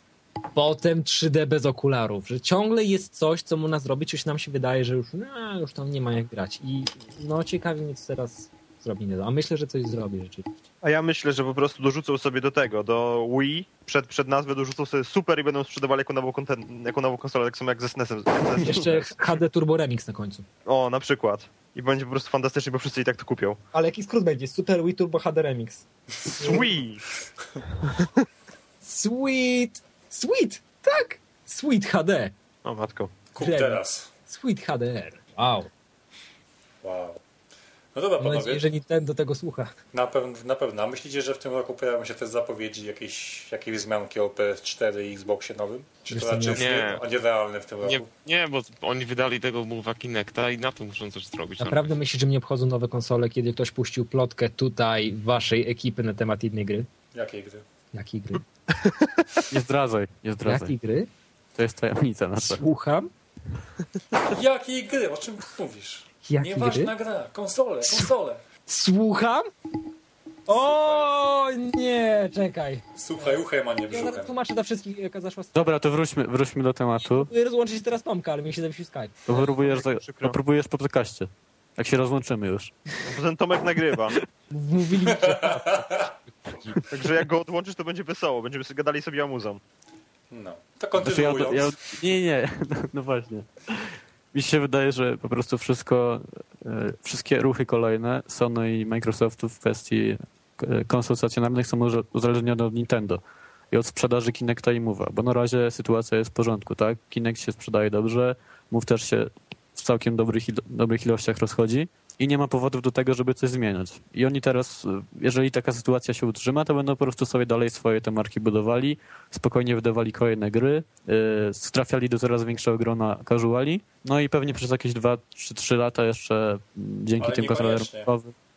Potem 3D bez okularów, że ciągle jest coś, co można zrobić, coś nam się wydaje, że już, no, już tam nie ma jak grać. I no ciekawi mnie, co teraz zrobi Nintendo. A myślę, że coś zrobi rzeczywiście. A ja myślę, że po prostu dorzucą sobie do tego, do Wii, przed, przed nazwę dorzucą sobie Super i będą sprzedawali jako nową, konten- jako nową konsolę, tak samo jak ze SNES-em. ze Jeszcze SNES. HD Turbo Remix na końcu. O, na przykład. I będzie po prostu fantastycznie, bo wszyscy i tak to kupią. Ale jaki skrót będzie? Super Wii Turbo HD Remix. Sweet! Sweet! Sweet! Tak! Sweet HD. O matko. Kup teraz. Sweet HDR. Wow. Wow. No dobra, Mam panowie, nadzieję, że Nintendo tego słucha. na, pewno, na pewno. A myślicie, że w tym roku pojawią się też zapowiedzi jakieś, jakieś wzmianki o PS4 i Xboxie nowym? Czy Wiesz to raczej nie. jest nierealne w tym roku? Nie, nie, bo oni wydali tego Move'a Kinecta i na to muszą coś zrobić. Naprawdę myślisz, że mnie obchodzą nowe konsole, kiedy ktoś puścił plotkę tutaj waszej ekipy na temat jednej gry? Jakiej gry? Jakiej gry? Nie zdradzaj, nie zdradzaj. Jakiej gry? To jest tajemnica nasza. Słucham? Jakiej gry? O czym mówisz? Jakiej gry? Nieważna gra. Konsole, konsole. Słucham? O nie, czekaj. Słuchaj uchem, a nie Ja nawet tłumaczę dla wszystkich, jaka zaszła Dobra, to wróćmy, wróćmy do tematu. Próbuję rozłączyć się teraz Tomka, ale mi się zawiesił Skype. To próbujesz, to próbujesz po podcaście. Jak się rozłączymy już. Bo ten Tomek nagrywa. Mówili mi, że Także jak go odłączysz, to będzie wesoło. Będziemy sobie gadali sobie o muzą. No. To Znaczy ja, kontynuując. ja, nie, nie, no, no właśnie. Mi się wydaje, że po prostu wszystko, e, wszystkie ruchy kolejne Sony i Microsoftu w kwestii e, konsol stacjonarnych są uzależnione od Nintendo i od sprzedaży Kinecta i Move'a, bo na razie sytuacja jest w porządku, tak? Kinect się sprzedaje dobrze, Move też się w całkiem dobrych, dobrych ilościach rozchodzi i nie ma powodów do tego, żeby coś zmieniać. I oni teraz, jeżeli taka sytuacja się utrzyma, to będą po prostu sobie dalej swoje te marki budowali, spokojnie wydawali kolejne gry, yy, trafiali do coraz większego grona casuali, no i pewnie przez jakieś 2 czy 3 lata jeszcze mm, dzięki Ale tym kontrolerom.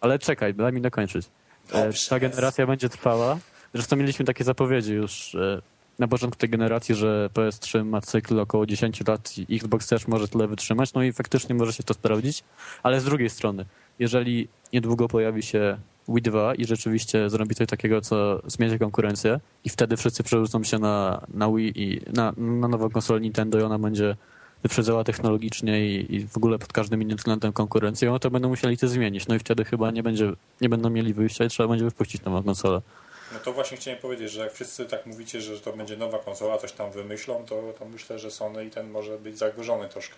Ale czekaj, daj mi dokończyć. E, Dobrze. Ta generacja będzie trwała. Zresztą mieliśmy takie zapowiedzi już e, na początku tej generacji, że PS3 ma cykl około 10 lat i Xbox też może tyle wytrzymać, no i faktycznie może się to sprawdzić, ale z drugiej strony, jeżeli niedługo pojawi się Wii 2 i rzeczywiście zrobi coś takiego, co zmieni konkurencję i wtedy wszyscy przerzucą się na, na Wii i na, na nową konsolę Nintendo i ona będzie wyprzedzała technologicznie i, i w ogóle pod każdym innym względem konkurencję, no to będą musieli to zmienić. No i wtedy chyba nie będzie, nie będą mieli wyjścia i trzeba będzie wypuścić nową konsolę. No to właśnie chciałem powiedzieć, że jak wszyscy tak mówicie, że to będzie nowa konsola, coś tam wymyślą, to, to myślę, że Sony i ten może być zagrożony troszkę.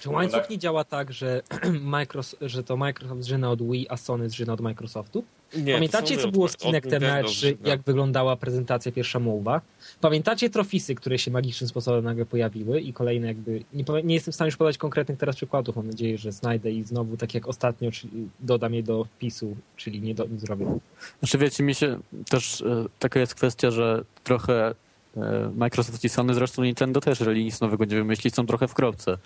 Czy łańcuch nie działa tak, że, Microsoft, że to Microsoft zżyna od Wii, a Sony zżyna od Microsoftu? Nie, Pamiętacie, co było z Kinectem na Nintendo, E3, no. jak wyglądała prezentacja pierwsza Move'a? Pamiętacie trofisy, które się magicznym sposobem nagle pojawiły i kolejne jakby... Nie, nie jestem w stanie już podać konkretnych teraz przykładów, mam nadzieję, że znajdę i znowu, tak jak ostatnio, czyli dodam je do wpisu, czyli nie, do, nie zrobię. Znaczy wiecie, mi się też e, taka jest kwestia, że trochę e, Microsoft i Sony, zresztą Nintendo też, jeżeli nic nowego nie wymyśli, są trochę w kropce.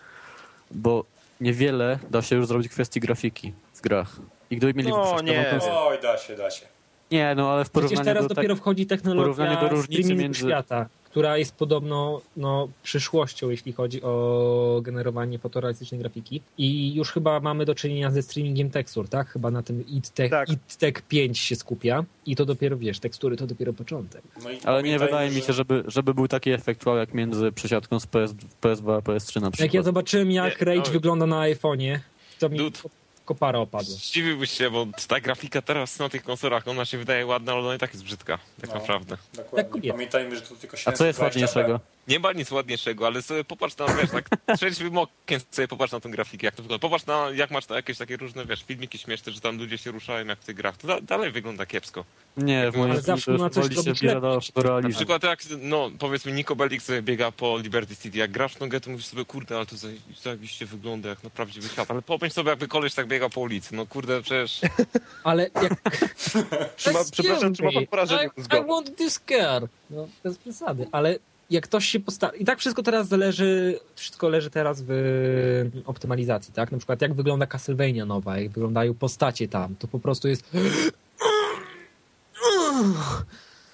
Bo niewiele da się już zrobić w kwestii grafiki w grach. I gdyby mieli No, nie. konsolę- Oj, da się, da się. Nie, no ale w Przecież porównaniu teraz do tak- dopiero wchodzi technologia do różnicy między- świata, która jest podobno no, przyszłością, jeśli chodzi o generowanie fotorealistycznej grafiki. I już chyba mamy do czynienia ze streamingiem tekstur, tak? Chyba na tym ITTech, Tak. ITTech 5 się skupia. I to dopiero, wiesz, tekstury to dopiero początek. No Ale nie wydaje mi się, żeby, żeby był taki efekt wow, jak między przesiadką z PS, PS2 a PS3 na przykład. Jak ja zobaczyłem, jak Nie, Rage no- wygląda na iPhone'ie, to mi Dude. Kopara opadła. Zdziwiłbyś się, bo ta grafika teraz na tych konsolach, ona się wydaje ładna, ale ona i tak jest brzydka. Tak No. naprawdę. Dokładnie. Tak. Pamiętajmy, że to tylko A co jest 720p. ładniejszego? Nie ma nic ładniejszego, ale sobie popatrz na, wiesz, tak trzeźwym okiem sobie popatrz na tą grafikę, jak to wygląda. Popatrz na, jak masz na jakieś takie różne, wiesz, filmiki śmieszne, że tam ludzie się ruszają jak w tych grach. To da, dalej wygląda kiepsko. Nie, w moim zawsze ma coś woli się Na przykład jak, no powiedzmy Nico Bellic sobie biega po Liberty City, jak grasz w nogę, to mówisz sobie, kurde, ale to zaje- zajebiście wygląda jak na prawdziwy świat. Ale pomyśl sobie, jakby koleś tak biega po ulicy. No kurde, przecież... Ale jak... Czy ma, przepraszam, czy ma pan porażenie I, I want this car. No, bez przesady, ale jak ktoś się postara... I tak wszystko teraz zależy, wszystko leży teraz w optymalizacji, tak? Na przykład jak wygląda Castlevania nowa, jak wyglądają postacie tam, to po prostu jest...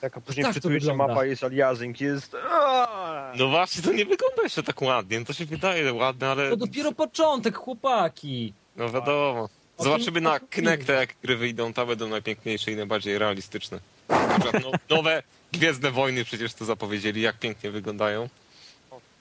Jak a później Tak mapa jest aliasing, jest... Aaaa! No właśnie, to nie wygląda jeszcze tak ładnie. No to się wydaje ładne, ale... To dopiero początek, chłopaki! No wiadomo. O Zobaczymy na o Kinecta, jak gry wyjdą, tam będą najpiękniejsze i najbardziej realistyczne. No, nowe Gwiezdne Wojny przecież to zapowiedzieli, jak pięknie wyglądają.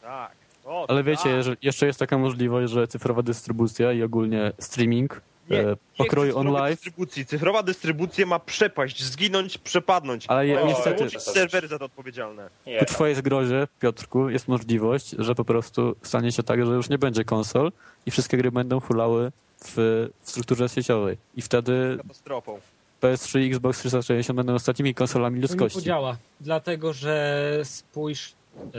Tak. O, Ale wiecie, tak. jeszcze jest taka możliwość, że cyfrowa dystrybucja i ogólnie streaming Nie, e, nie pokroju on live, Dystrybucji. Cyfrowa dystrybucja ma przepaść, zginąć, przepadnąć. ale ja, niestety serwery za to odpowiedzialne. Nie, ku twojej zgrozie, Piotrku, jest możliwość, że po prostu stanie się tak, że już nie będzie konsol i wszystkie gry będą hulały w, w strukturze sieciowej. I wtedy Katastrofą. PS3 i Xbox 360 będą ostatnimi konsolami To nie ludzkości. podziała, dlatego że spójrz e,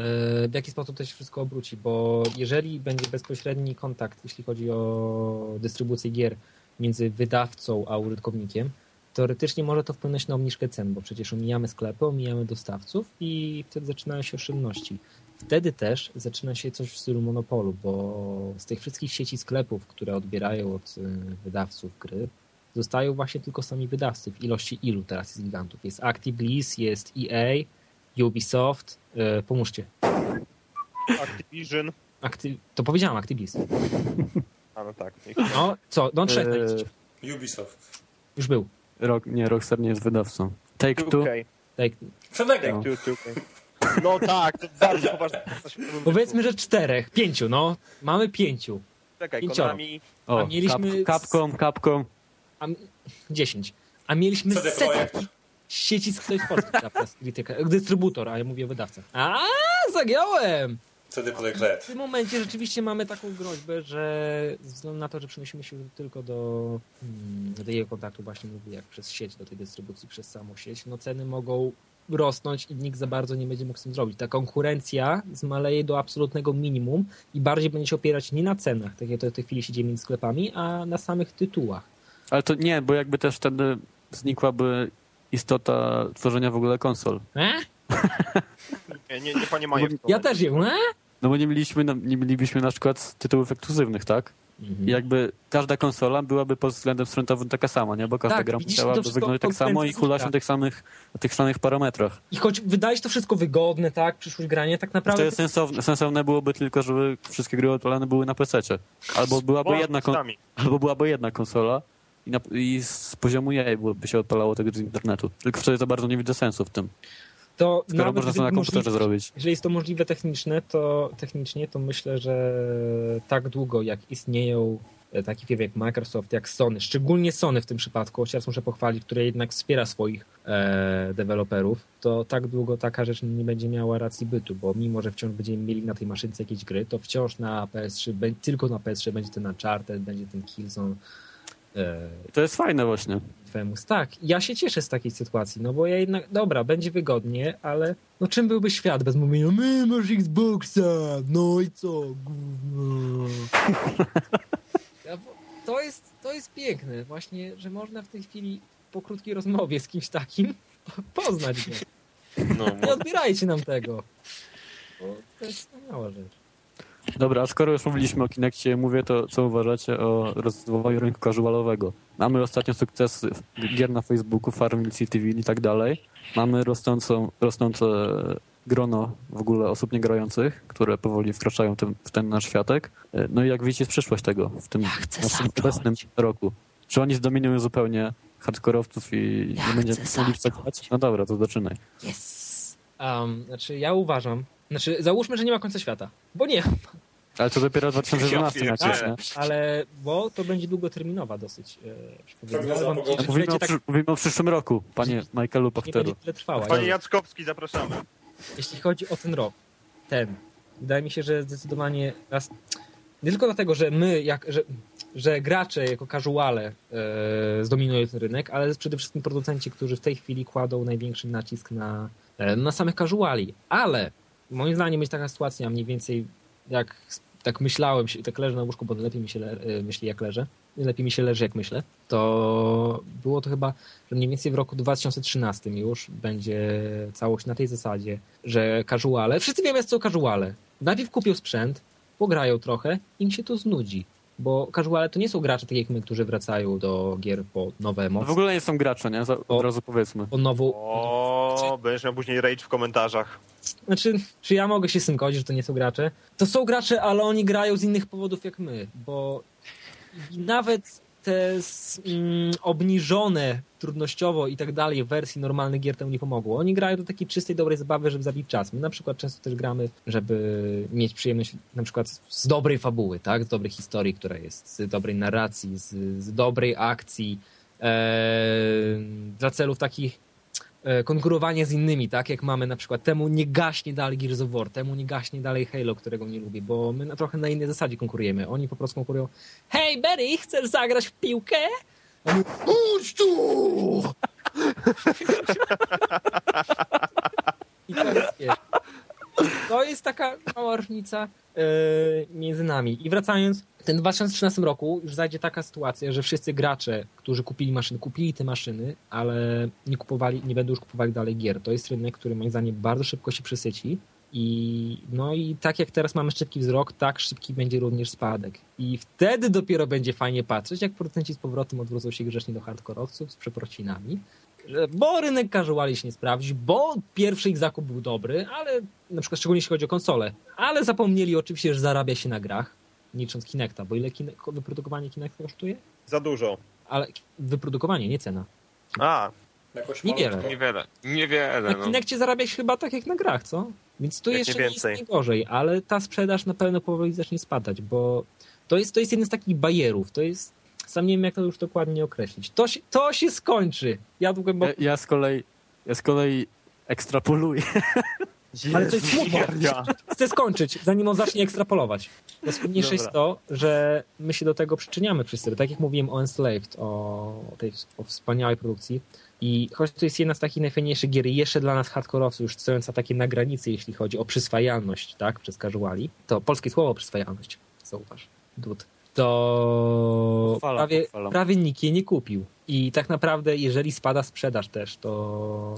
w jaki sposób to się wszystko obróci, bo jeżeli będzie bezpośredni kontakt, jeśli chodzi o dystrybucję gier między wydawcą a użytkownikiem, teoretycznie może to wpłynąć na obniżkę cen, bo przecież omijamy sklepy, omijamy dostawców i wtedy zaczynają się oszczędności. Wtedy też zaczyna się coś w stylu monopolu, bo z tych wszystkich sieci sklepów, które odbierają od y, wydawców gry, zostają właśnie tylko sami wydawcy. W ilości ilu teraz jest gigantów? Jest Activision, jest EA, Ubisoft, y, pomóżcie. Activision. Acti- to powiedziałem Activision. A no tak. No, co? No trzech Eee. Ubisoft. Już był. Rock, nie, Rockstar nie jest wydawcą. Take Two. 2K. Tak. Fennego. Take Two, 2K. No tak, to bardzo poważne. Powiedzmy, że czterech, pięciu, no. Mamy pięciu. Czekaj, pięcioro. Konami. O, A mieliśmy- Cap, Capcom, Capcom. A, dziesięć. A mieliśmy CD setki sieci polskich. dla Critica. Dystrybutor, a ja mówię o wydawcę. A, zagiąłem! CD Projekt W tym momencie rzeczywiście mamy taką groźbę, że ze względu na to, że przenosimy się tylko do, hmm, do jej kontaktu, właśnie mówię, jak przez sieć, do tej dystrybucji przez samą sieć, no ceny mogą rosnąć i nikt za bardzo nie będzie mógł z tym zrobić. Ta konkurencja zmaleje do absolutnego minimum i bardziej będzie się opierać nie na cenach, tak jak to w tej chwili się dzieje między sklepami, a na samych tytułach. Ale to nie, bo jakby też wtedy znikłaby istota tworzenia w ogóle konsol. E? Nie, nie, nie panie Majer. Ja też jem, e? No bo nie mieliśmy, na- nie mielibyśmy na przykład tytułów ekskluzywnych, tak? Mhm. I jakby każda konsola byłaby pod względem sprzętowym taka sama, nie? Bo każda Tak, gra musiałaby to wyglądać tak samo i konkurencja hula się znika. tych samych, na tych samych parametrach. I choć wydaje się to wszystko wygodne, tak, przyszłość granie, tak To naprawdę... jest sensowne, sensowne byłoby tylko, żeby wszystkie gry odpalane były na PC. Albo byłaby, jedna, kon- albo byłaby jedna konsola i, na, i z poziomu jej byłoby się odpalało te gry z internetu. Tylko wtedy za bardzo nie widzę sensu w tym. To Skoro nawet można to na komputerze zrobić. Jeżeli jest to możliwe techniczne, to technicznie, to myślę, że tak długo jak istnieją e, takie firmy jak Microsoft, jak Sony, szczególnie Sony w tym przypadku, chociaż muszę pochwalić, które jednak wspiera swoich e, deweloperów, to tak długo taka rzecz nie będzie miała racji bytu, bo mimo, że wciąż będziemy mieli na tej maszynce jakieś gry, to wciąż na PS3, bę- tylko na PS3 będzie ten Uncharted, będzie ten Killzone, e, To jest fajne właśnie. Tak, ja się cieszę z takiej sytuacji, no bo ja jednak, dobra, będzie wygodnie, ale no czym byłby świat bez mówienia, my masz Xboxa, no i co, to, jest, to jest piękne właśnie, że można w tej chwili po krótkiej rozmowie z kimś takim poznać go. No, Nie odbierajcie nam tego. Bo to jest wspaniała rzecz. Dobra, a skoro już mówiliśmy o Kinectie, mówię to, co uważacie o rozwoju rynku casualowego. Mamy ostatnio sukcesy gier na Facebooku, Farmville, TV i tak dalej. Mamy rosnącą, rosnące grono w ogóle osób niegrających, które powoli wkraczają tym, w ten nasz światek. No i jak widzicie, jest przyszłość tego w tym chcę naszym zacząć. obecnym roku. Czy oni zdominują zupełnie hardkorowców i Ja nie będzie mogli? No dobra, to zaczynaj. Yes! Um, znaczy, ja uważam, znaczy, załóżmy, że nie ma końca świata, bo nie, Ale to dopiero w 2012 Ja jakieś, nie? ale bo to będzie długoterminowa dosyć. E, dzisiaj Mówimy o, tak, przy, mówimy o przyszłym roku, panie Michaelu trwała. Panie Ja- Jackowski, zapraszamy. Jeśli chodzi o ten rok, ten, wydaje mi się, że zdecydowanie raz, nie tylko dlatego, że my, jak, że, że gracze jako casuale e, zdominują ten rynek, ale przede wszystkim producenci, którzy w tej chwili kładą największy nacisk na, e, na samych casuali. Ale moim zdaniem jest taka sytuacja mniej więcej jak tak myślałem, się- tak leżę na łóżku, bo lepiej mi się le, e, myśli jak leżę, lepiej mi się leży jak myślę, to było to chyba że mniej więcej w roku 2013 już będzie całość na tej zasadzie, że casuale, wszyscy wiemy co casuale, najpierw kupią sprzęt, pograją trochę i im się to znudzi, bo casuale to nie są gracze tak jak my, którzy wracają do gier po nowe W emocje, ogóle nie są gracze, nie? Za- O. Od razu powiedzmy. po nową... O, będziesz miał później rage w komentarzach. Znaczy, czy ja mogę się z tym godzić, że to nie są gracze? To są gracze, ale oni grają z innych powodów jak my, bo nawet te mm, obniżone trudnościowo i tak dalej wersji normalnych gier temu nie pomogło. Oni grają do takiej czystej, dobrej zabawy, żeby zabić czas. My na przykład często też gramy, żeby mieć przyjemność na przykład z dobrej fabuły, tak? Z dobrej historii, która jest, z dobrej narracji, z, z dobrej akcji, e, dla celów takich konkurowanie z innymi, tak? Jak mamy na przykład temu nie gaśnie dalej Gears of War, temu nie gaśnie dalej Halo, którego nie lubię, bo my na trochę na innej zasadzie konkurujemy. Oni po prostu konkurują Hej Berry, chcesz zagrać w piłkę? Chodź tu! I to jest taka mała różnica e, między nami. I wracając, w tym 2013 roku już zajdzie taka sytuacja, że wszyscy gracze, którzy kupili maszyny, kupili te maszyny, ale nie kupowali, nie będą już kupowali dalej gier. To jest rynek, który moim zdaniem bardzo szybko się przesyci. I, no i tak jak teraz mamy szybki wzrok, tak szybki będzie również spadek. I wtedy dopiero będzie fajnie patrzeć, jak producenci z powrotem odwrócą się grzecznie do hardkorowców z przeprosinami. Bo rynek casuali się nie sprawdzi, bo pierwszy ich zakup był dobry, ale na przykład szczególnie jeśli chodzi o konsole, ale zapomnieli oczywiście, że zarabia się na grach, nie licząc Kinecta, bo ile kine, wyprodukowanie Kinecta kosztuje? Za dużo. Ale wyprodukowanie, nie cena. A, Jakoś Niewiele. malutko. Niewiele. Niewiele, Na no. Kinekcie zarabia się chyba tak jak na grach, co? Więc tu Jak jeszcze nie nie jest więcej. najgorzej, ale ta sprzedaż na pewno powoli zacznie spadać, bo to jest, to jest jeden z takich bajerów. To jest, sam nie wiem jak to już dokładnie określić. To się, to się skończy. Ja długo, bo Ja, ja z kolei, ja z kolei ekstrapoluję. Ale to jest smutne. Chcę skończyć, zanim on zacznie ekstrapolować. Najsmutniejsze jest to, że my się do tego przyczyniamy wszyscy. Tak jak mówiłem o Enslaved, o tej o wspaniałej produkcji. I choć to jest jedna z takich najfajniejszych gier, jeszcze dla nas hardkorowców, już stojąca takie na granicy, jeśli chodzi o przyswajalność, tak, przez casuali, to polskie słowo przyswajalność, zauważ, dud, to prawie, prawie nikt jej nie kupił. I tak naprawdę, jeżeli spada sprzedaż też, to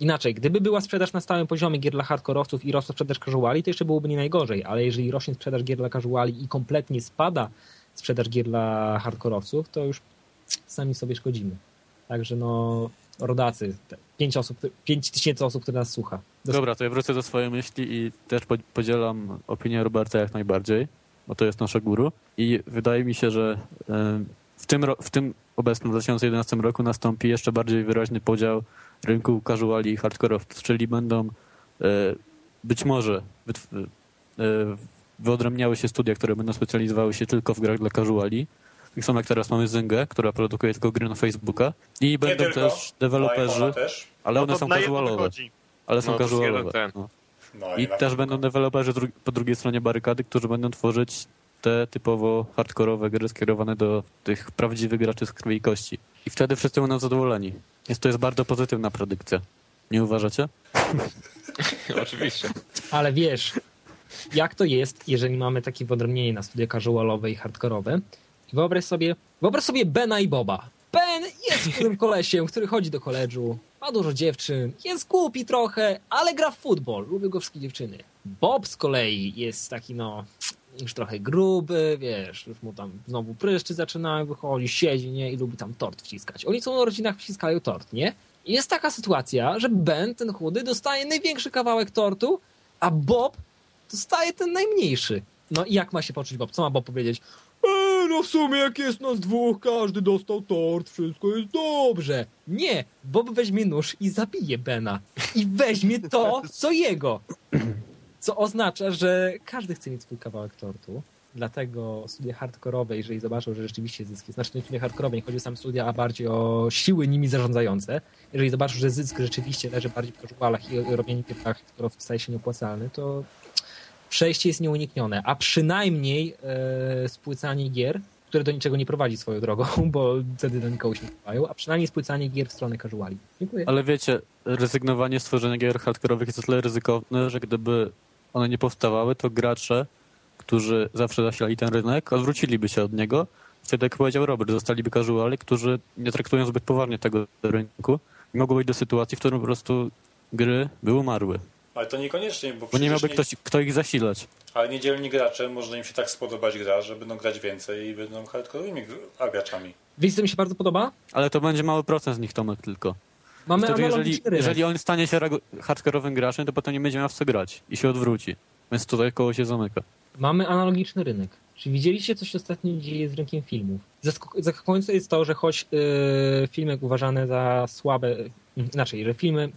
Inaczej, gdyby była sprzedaż na stałym poziomie gier dla hardkorowców i rosła sprzedaż casuali, to jeszcze byłoby nie najgorzej, ale jeżeli rośnie sprzedaż gier dla casuali i kompletnie spada sprzedaż gier dla hardkorowców, to już sami sobie szkodzimy. Także no, rodacy, pięć osób, pięć tysięcy osób, które nas słucha. Dobra, to ja wrócę do swojej myśli i też po- podzielam opinię Roberta jak najbardziej, bo to jest nasze guru. I wydaje mi się, że em, w tym, ro- w tym obecnym 2011 roku nastąpi jeszcze bardziej wyraźny podział rynku casuali i hardkorowców, czyli będą e, być może e, wyodrębniały się studia, które będą specjalizowały się tylko w grach dla casuali. Tak samo jak teraz mamy Zyngę, która produkuje tylko gry na Facebooka. I Nie będą tylko. też deweloperzy, iPhone'a też. ale No one są casualowe. Ale są No, casualowe. No. No, I też będą deweloperzy dru- po drugiej stronie barykady, którzy będą tworzyć te typowo hardkorowe gry skierowane do tych prawdziwych graczy z krwi i kości. I wtedy wszyscy będą zadowoleni. Jest to jest bardzo pozytywna predykcja. Nie uważacie? Oczywiście. Ale wiesz, jak to jest, jeżeli mamy takie wyodrębnienie na studia casualowe i hardkorowe. I wyobraź sobie, wyobraź sobie Bena i Boba. Ben jest tym kolesiem, który chodzi do koledżu, ma dużo dziewczyn, jest głupi trochę, ale gra w futbol, lubią go wszystkie dziewczyny. Bob z kolei jest taki no, już trochę gruby, wiesz, już mu tam znowu pryszczy zaczynają wychodzić, siedzi, nie, i lubi tam tort wciskać. Oni są na rodzinach, wciskają tort, nie? I jest taka sytuacja, że Ben, ten chudy, dostaje największy kawałek tortu, a Bob dostaje ten najmniejszy. No i jak ma się poczuć Bob? Co ma Bob powiedzieć? No w sumie jak jest nas dwóch, każdy dostał tort, wszystko jest dobrze. Nie, Bob weźmie nóż i zabije Bena. I weźmie to, co jego. Co oznacza, że każdy chce mieć swój kawałek tortu. Dlatego studia hardkorowe, jeżeli zobaczą, że rzeczywiście zysk jest, znaczy to nie studia hardkorowe, nie chodzi o sam studia, a bardziej o siły nimi zarządzające. Jeżeli zobaczą, że zysk rzeczywiście leży bardziej w casualach i robienie dla hardkorowców staje się nieopłacalny, to przejście jest nieuniknione, a przynajmniej e, spłycanie gier, które do niczego nie prowadzi swoją drogą, bo wtedy do nikogo się nie trwają, a przynajmniej spłycanie gier w stronę casuali. Dziękuję. Ale wiecie, rezygnowanie z tworzenia gier hardkorowych jest o tyle ryzykowne, że gdyby one nie powstawały, to gracze, którzy zawsze zasilali ten rynek, odwróciliby się od niego. Wtedy, jak powiedział Robert, zostaliby casuali, którzy nie traktują zbyt poważnie tego rynku mogło dojść do sytuacji, w której po prostu gry by umarły. Ale to niekoniecznie, bo, Bo nie miałby ktoś, kto ich zasilać. Ale niedzielni gracze, może im się tak spodobać gra, że będą grać więcej i będą hardkorowymi gr- graczami. Co mi się bardzo podoba? Ale to będzie mały procent z nich, Tomek, tylko. Mamy Wtedy, jeżeli, analogiczny rynek. jeżeli on stanie się hardkorowym graczem, to potem nie będzie miał w co grać i się odwróci. Więc tutaj koło się zamyka. Mamy analogiczny rynek. Czy widzieliście, co się ostatnio dzieje z rynkiem filmów? Zaskakujące jest to, że choć yy, filmy uważane za słabe, yy, inaczej, że filmy,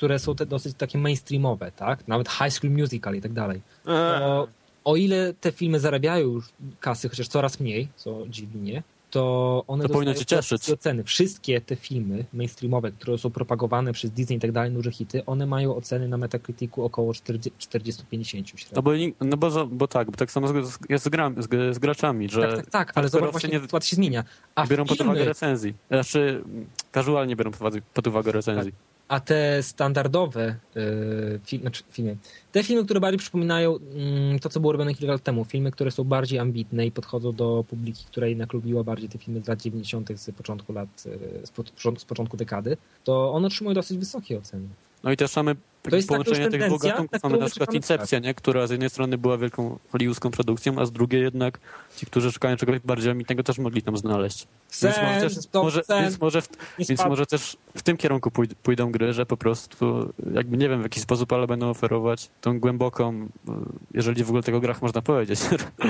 które są te dosyć takie mainstreamowe, tak? Nawet High School Musical i tak dalej. To o ile te filmy zarabiają już kasy, chociaż coraz mniej, co dziwi mnie, to one To powinno cię cieszyć. oceny. Wszystkie te filmy mainstreamowe, które są propagowane przez Disney i tak dalej, duże hity, one mają oceny na Metacriticu około 40 40-50 średnio. No bo, no bo, bo tak, bo tak samo jest z, z, z graczami, że Tak, tak, tak, ale zobacz właśnie, nie- sytuacja się zmienia. A biorą pod filmy, uwagę recenzji. Znaczy, casualnie biorą pod uwagę, pod uwagę recenzji. A te standardowe y, fi, znaczy filmy, te filmy, które bardziej przypominają mm, to, co było robione kilka lat temu, filmy, które są bardziej ambitne i podchodzą do publiki, która jednak lubiła bardziej te filmy z lat 90. z początku lat, y, z, po, z początku dekady, to one otrzymują dosyć wysokie oceny. No i też mamy To jest połączenie tych dwóch gatunków. Mamy na przykład Incepcja, nie? która z jednej strony była wielką hollywoodzką produkcją, a z drugiej jednak ci, którzy szukają czegoś bardziej ambitnego, też mogli tam znaleźć. Więc może, też, może, sen, więc, może w, więc może też w tym kierunku pój- pójdą gry, że po prostu jakby nie wiem w jaki sposób, ale będą oferować tą głęboką, y, jeżeli w ogóle tego grach można powiedzieć,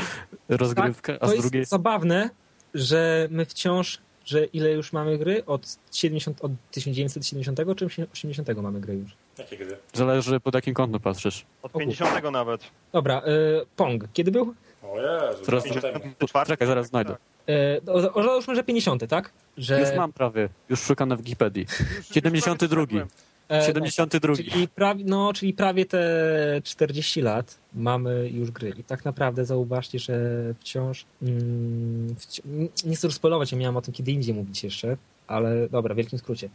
rozgrywkę, a Tak, to z jest drugiej zabawne, że my wciąż, że ile już mamy gry? Od, 70, od 1970 czy 80 mamy gry już? Jakie gry? zależy pod jakim kątem patrzysz. Od 50 nawet. Dobra, y, Pong. Kiedy był? O Jezu, Teraz- 5 temu. Czwarty? Czekaj, zaraz znajdę. Y, o- o- załóżmy, że 50, tak? Że, Już mam prawie, już szukam na Wikipedii. 72. e, 72. Czyli prawie, no, czyli prawie te 40 lat mamy już gry. I tak naprawdę zauważcie, że wciąż. Mm, wci nie chcę rozpolować, ja miałem o tym kiedy indziej mówić jeszcze, ale dobra, w wielkim skrócie.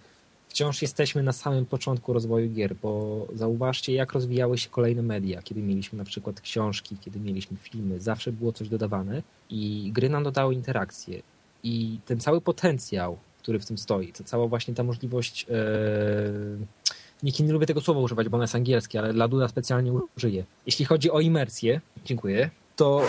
Wciąż jesteśmy na samym początku rozwoju gier, bo zauważcie, jak rozwijały się kolejne media, kiedy mieliśmy na przykład książki, kiedy mieliśmy filmy, zawsze było coś dodawane i gry nam dodały interakcje. I ten cały potencjał, który w tym stoi, to cała właśnie ta możliwość. E, Niki nie lubię tego słowa używać, bo ono jest angielskie, ale dla Duda specjalnie użyję. Jeśli chodzi o imersję, dziękuję, to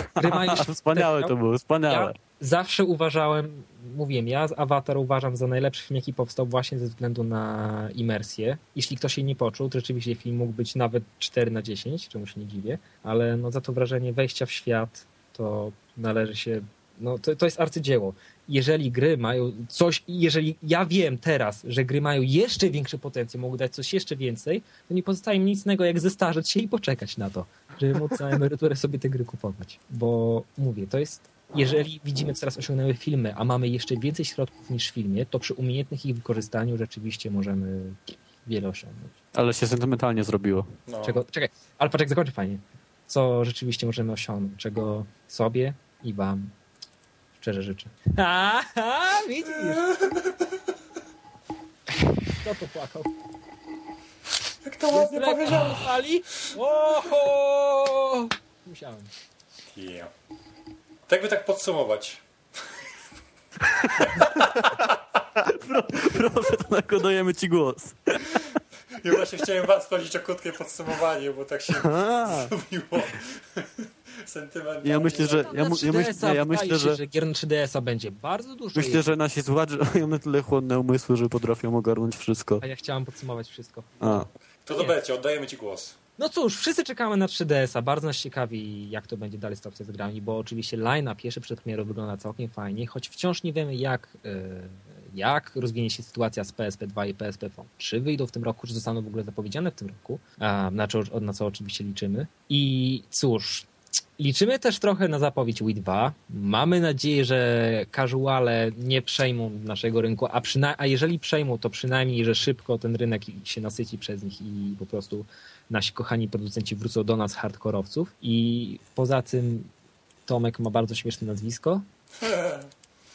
jeszcze Wspaniałe to było, wspaniałe. Ja zawsze uważałem, mówiłem, ja Avatar uważam za najlepszy film, jaki powstał właśnie ze względu na imersję. Jeśli ktoś się nie poczuł, to rzeczywiście film mógł być nawet 4 na 10, czemu się nie dziwię, ale no za to wrażenie wejścia w świat to należy się, no to, to jest arcydzieło. Jeżeli gry mają coś, jeżeli ja wiem teraz, że gry mają jeszcze większy potencjał, mogą dać coś jeszcze więcej, to nie pozostaje mi nic innego, jak zestarzeć się i poczekać na to, żeby móc na emeryturę sobie te gry kupować. Bo mówię, to jest jeżeli widzimy, co teraz osiągnęły filmy, a mamy jeszcze więcej środków niż w filmie, to przy umiejętnym ich wykorzystaniu rzeczywiście możemy wiele osiągnąć. Ale się sentymentalnie zrobiło. No. Czego, czekaj, ale patrz jak zakończę fajnie. Co rzeczywiście możemy osiągnąć, czego sobie i wam szczerze życzę. Ha, ha, widzisz? Kto popłakał? Jak to ładnie na sali? Oho! Musiałem. Yeah. Tak by tak podsumować. Proszę, to nakodujemy ci głos. Ja właśnie chciałem was prosić o krótkie podsumowanie, bo tak się zrobiło. Sentymentalnie. Ja myślę, że- Ja ja myślę- 3DS-a, ja myślę, że- że gier na 3DS-a będzie bardzo dużo. Myślę, że nasi słuchacze mają na tyle chłodne umysły, że potrafią ogarnąć wszystko. A ja chciałam podsumować wszystko. A, To Robercie, oddajemy ci głos. No cóż, wszyscy czekamy na 3DS-a. Bardzo nas ciekawi, jak to będzie dalej stać z grami, bo oczywiście line-up jeszcze przed premierą wygląda całkiem fajnie, choć wciąż nie wiemy, jak, e, jak rozwinie się sytuacja z PSP2 i PSP Phone. Czy wyjdą w tym roku, czy zostaną w ogóle zapowiedziane w tym roku, na, co, na co oczywiście liczymy. I cóż, liczymy też trochę na zapowiedź Wii 2. Mamy nadzieję, że casuale nie przejmą naszego rynku, a, a jeżeli przejmą, to przynajmniej, że szybko ten rynek się nasyci przez nich i po prostu nasi kochani producenci wrócą do nas hardkorowców. I poza tym Tomek ma bardzo śmieszne nazwisko.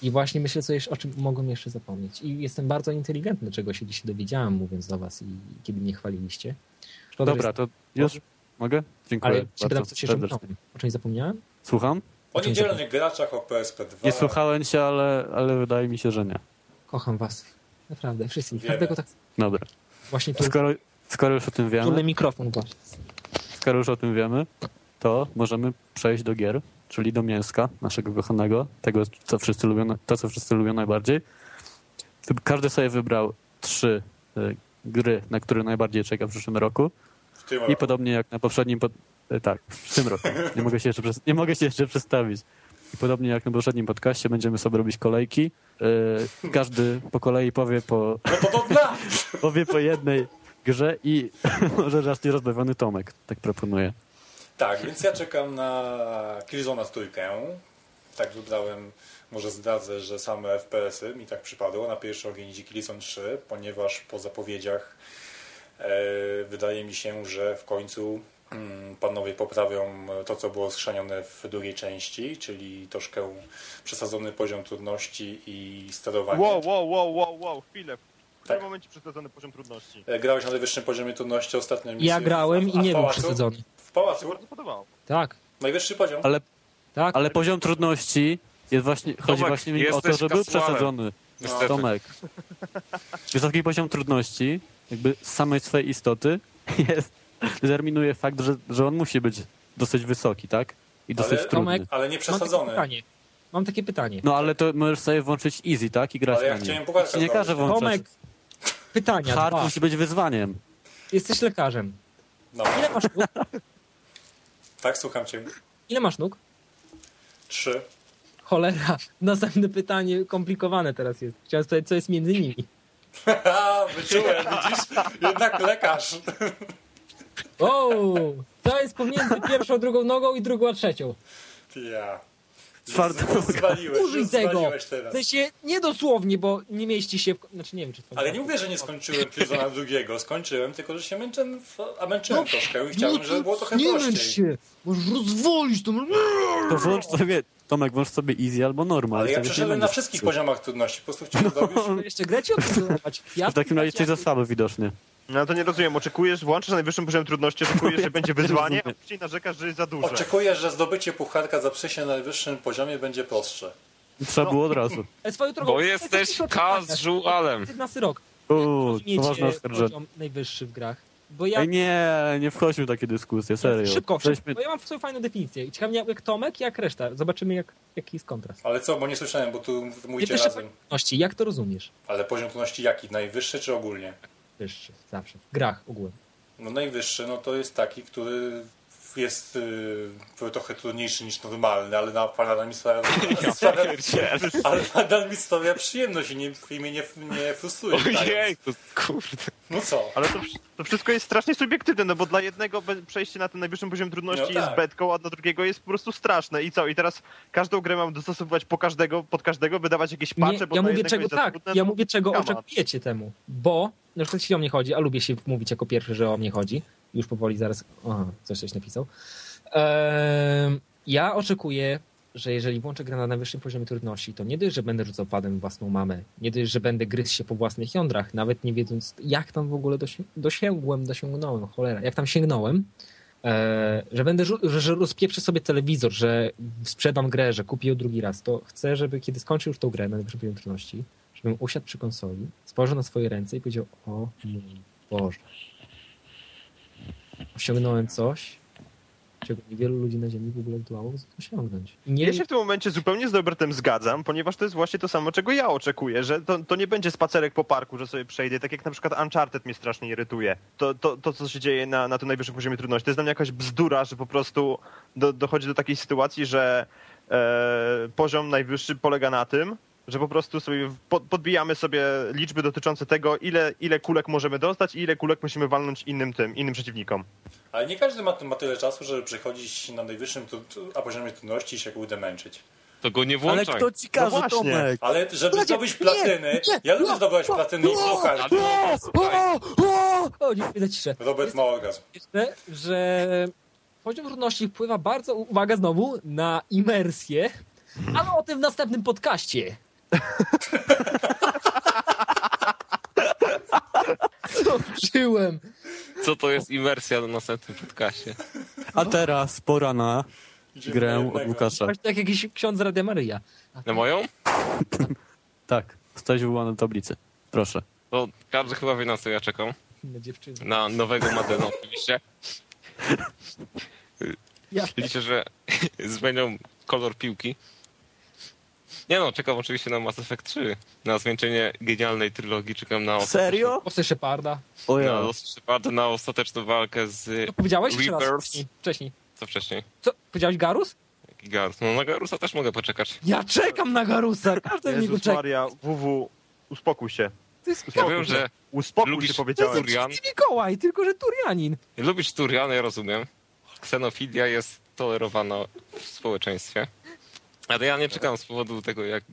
I właśnie myślę, co jeszcze, o czym mogłem jeszcze zapomnieć. I jestem bardzo inteligentny, czego się dzisiaj dowiedziałem, mówiąc do was i kiedy mnie chwaliliście. Szkoda, dobra, że to już mogę? Dziękuję Ale czy pytam, co się? O czymś zapomniałem? Słucham? O niedzielnych graczach, o PSP2. Nie słuchałem się, ale, ale wydaje mi się, że nie. Kocham was. Naprawdę, wszyscy. Wiemy. Każdego tak... Dobra. Właśnie tu, Skoro, skoro już o tym tu wiemy, mikrofon właśnie. skoro już o tym wiemy, to możemy przejść do gier, czyli do mięska naszego kochanego, tego, co wszyscy lubią, to, co wszyscy lubią najbardziej. Każdy sobie wybrał trzy y, gry, na które najbardziej czeka w przyszłym roku. I podobnie jak na poprzednim. Pod... e, Tak, w tym roku. Nie mogę się jeszcze, przes- nie mogę się jeszcze przedstawić. I podobnie jak na poprzednim podcaście, będziemy sobie robić kolejki. E, Każdy po kolei powie po, No to powie po jednej grze i może zacznie rozbawiony Tomek. Tak proponuję. Tak, więc ja czekam na Killzona trójkę. Tak wybrałem, może zdradzę, że same FPS-y mi tak przypadło. Na pierwszy ogień idzie Killzone 3, ponieważ po zapowiedziach wydaje mi się, że w końcu mm, panowie poprawią to, co było schrzanione w drugiej części, czyli troszkę przesadzony poziom trudności i sterowanie. Wow, wow, wow, wow, wow, chwilę. W tym momencie przesadzony poziom trudności. E, Grałeś na najwyższym poziomie trudności ostatnio. Ja grałem i nie był przesadzony. W pałacu? Bardzo podobało. Tak, Najwyższy poziom? Ale, tak. ale poziom trudności jest właśnie, chodzi Tomek, właśnie mi o to, że był przesadzony. Niestety. Tomek. Wysoki poziom trudności, jakby z samej swojej istoty, jest, determinuje fakt, że, że on musi być dosyć wysoki, tak? I dosyć Ale- trudny. Tomek, Ale nie Mam takie przesadzony. pytanie. Mam takie pytanie. No ale to możesz sobie włączyć easy, tak? I grać Ale ja na chciałem pucharka Ci nie każe włączać. Tomek, pytania Hard dwa. musi być wyzwaniem. Jesteś lekarzem. No, Ile masz nóg? tak, słucham cię. Ile masz nóg? Trzy. Cholera, następne pytanie komplikowane teraz jest. Chciałem spytać, co jest między nimi. Wyczułem, widzisz? Jednak lekarz. O, co jest pomiędzy pierwszą, drugą nogą i drugą, a trzecią? Ja. Jezu, Zwaliłeś, Użyj tego! W teraz. sensie nie dosłownie, bo nie mieści się w... Znaczy nie wiem, czy to... Ale nie mówię, że nie skończyłem Killzona drugiego. Skończyłem, tylko że się męczę, a męczyłem troszkę i chciałbym, żeby było trochę No nie męcz prościej. się! Możesz rozwolić to... To włącz sobie, Tomek, włącz sobie easy albo normal. Ale ja przeszedłem na wszystkich psuł. poziomach trudności. Po prostu chciałem zrobić... Jeszcze grę ci. Ja W takim razie jesteś za słaby widocznie. No to nie rozumiem. Oczekujesz, włączasz na najwyższym poziomie trudności, oczekujesz, że będzie wyzwanie, a później narzekasz, że jest za duże. Oczekuję, że zdobycie pucharka za przejście na najwyższym poziomie będzie prostsze. Trzeba było od razu. Swoją drogą... Bo jesteś casualem. 15 rok. Uuu, poważne oskarżenie. najwyższy w grach. Bo ja... Ej, nie, nie wchodźmy w takie dyskusje, serio. Szybko, bo ja mam swoją fajną definicję. Mnie jak Tomek, jak reszta. Zobaczymy jak, jaki jest kontrast. Ale co, bo nie słyszałem, bo tu mówicie Pierwszy razem. trudności, jak to rozumiesz? Ale poziom trudności jaki? Najwyższy czy ogólnie? Wyższy, zawsze. W grach ogółem. No najwyższy, no to jest taki, który jest yy, trochę trudniejszy niż normalny, ale na, nadal mi sprawia, ale nadal mi sprawia przyjemność i, nie, i mnie nie, nie frustruje. Ojej, to kurde. No co? Ale to, to wszystko jest strasznie subiektywne, no bo dla jednego przejście na ten najwyższym poziom trudności No jest tak. betką, a dla drugiego jest po prostu straszne. I co? I teraz każdą grę mam dostosowywać po każdego, pod każdego, wydawać jakieś patche, bo ja mówię czego jest tak, trudne, ja no, mówię czego oczekujecie temu. Bo, na przykład jeśli o mnie chodzi, a lubię się mówić jako pierwszy, że o mnie chodzi. Już powoli zaraz, aha, coś coś napisał. Ehm, ja oczekuję, że jeżeli włączę grę na najwyższym poziomie trudności, to nie dość, że będę rzucał padem własną mamę, nie dość, że będę gryzł się po własnych jądrach, nawet nie wiedząc, jak tam w ogóle dosi- dosięgłem, dosięgnąłem, cholera, jak tam sięgnąłem, e, że będę, że, że rozpieprzę sobie telewizor, że sprzedam grę, że kupię ją drugi raz, to chcę, żeby kiedy skończę już tą grę na najwyższym poziomie trudności, żebym usiadł przy konsoli, spojrzał na swoje ręce i powiedział, o mój Boże, osiągnąłem coś, czego niewielu ludzi na Ziemi w ogóle zdołało osiągnąć. Nie, Ja się w tym momencie zupełnie z Robertem zgadzam, ponieważ to jest właśnie to samo, czego ja oczekuję, że to, to nie będzie spacerek po parku, że sobie przejdę, tak jak na przykład Uncharted mnie strasznie irytuje. To, to, to co się dzieje na, na tym najwyższym poziomie trudności, to jest dla mnie jakaś bzdura, że po prostu do, dochodzi do takiej sytuacji, że e, poziom najwyższy polega na tym, że po prostu sobie pod, podbijamy sobie liczby dotyczące tego, ile, ile kulek możemy dostać i ile kulek musimy walnąć innym tym, innym przeciwnikom. Ale nie każdy ma, ma tyle czasu, żeby przechodzić na najwyższym tu, tu, a poziomie trudności i się kurde męczyć. To go nie Ale włączaj. kto ci każe, właśnie. Tomek? Ale żeby Słuchajcie, zdobyć platyny, nie, nie, ja lubię no, zdobywać no, platyny i no, słuchaj, O, za ciszę. Robert ma orgazm. Myślę, że poziom trudności wpływa bardzo, uwaga znowu, na imersję, ale o tym w następnym podcaście. Co żyłem? Co to jest imersja na następnym podcaście? A teraz pora na Idziemy grę od. Łukasza. Właśnie tak jakiś ksiądz z Radia Maryja. Na moją? Tak, stałeś wywołany na tablicy. Proszę. To każdy chyba wie na co ja czekam. Na dziewczynę. Na nowego Madena oczywiście. Ja. Liczę, że zmienią kolor piłki. Nie no, czekam oczywiście na Mass Effect 3. Na zwieńczenie genialnej trylogii. Czekam na Serio? Posy Sheparda. O Na, ja. Lost Sheparda, na ostateczną walkę z... To powiedziałeś jeszcze raz Reapers. wcześniej. wcześniej. Co wcześniej? Co? Powiedziałeś Garus? Jaki Garus? No na Garusa też mogę poczekać. Ja czekam na Garusa. Każdy niego Jezus czeka. Maria, WW, uspokój się. Jest, Ja wiem, że Uspokój Lubisz się, to powiedziałem. jest Turian? Mikołaj, tylko że Turianin. lubisz Turian, ja rozumiem. Ksenofilia jest tolerowana w społeczeństwie. Ale ja nie czekam z powodu tego jak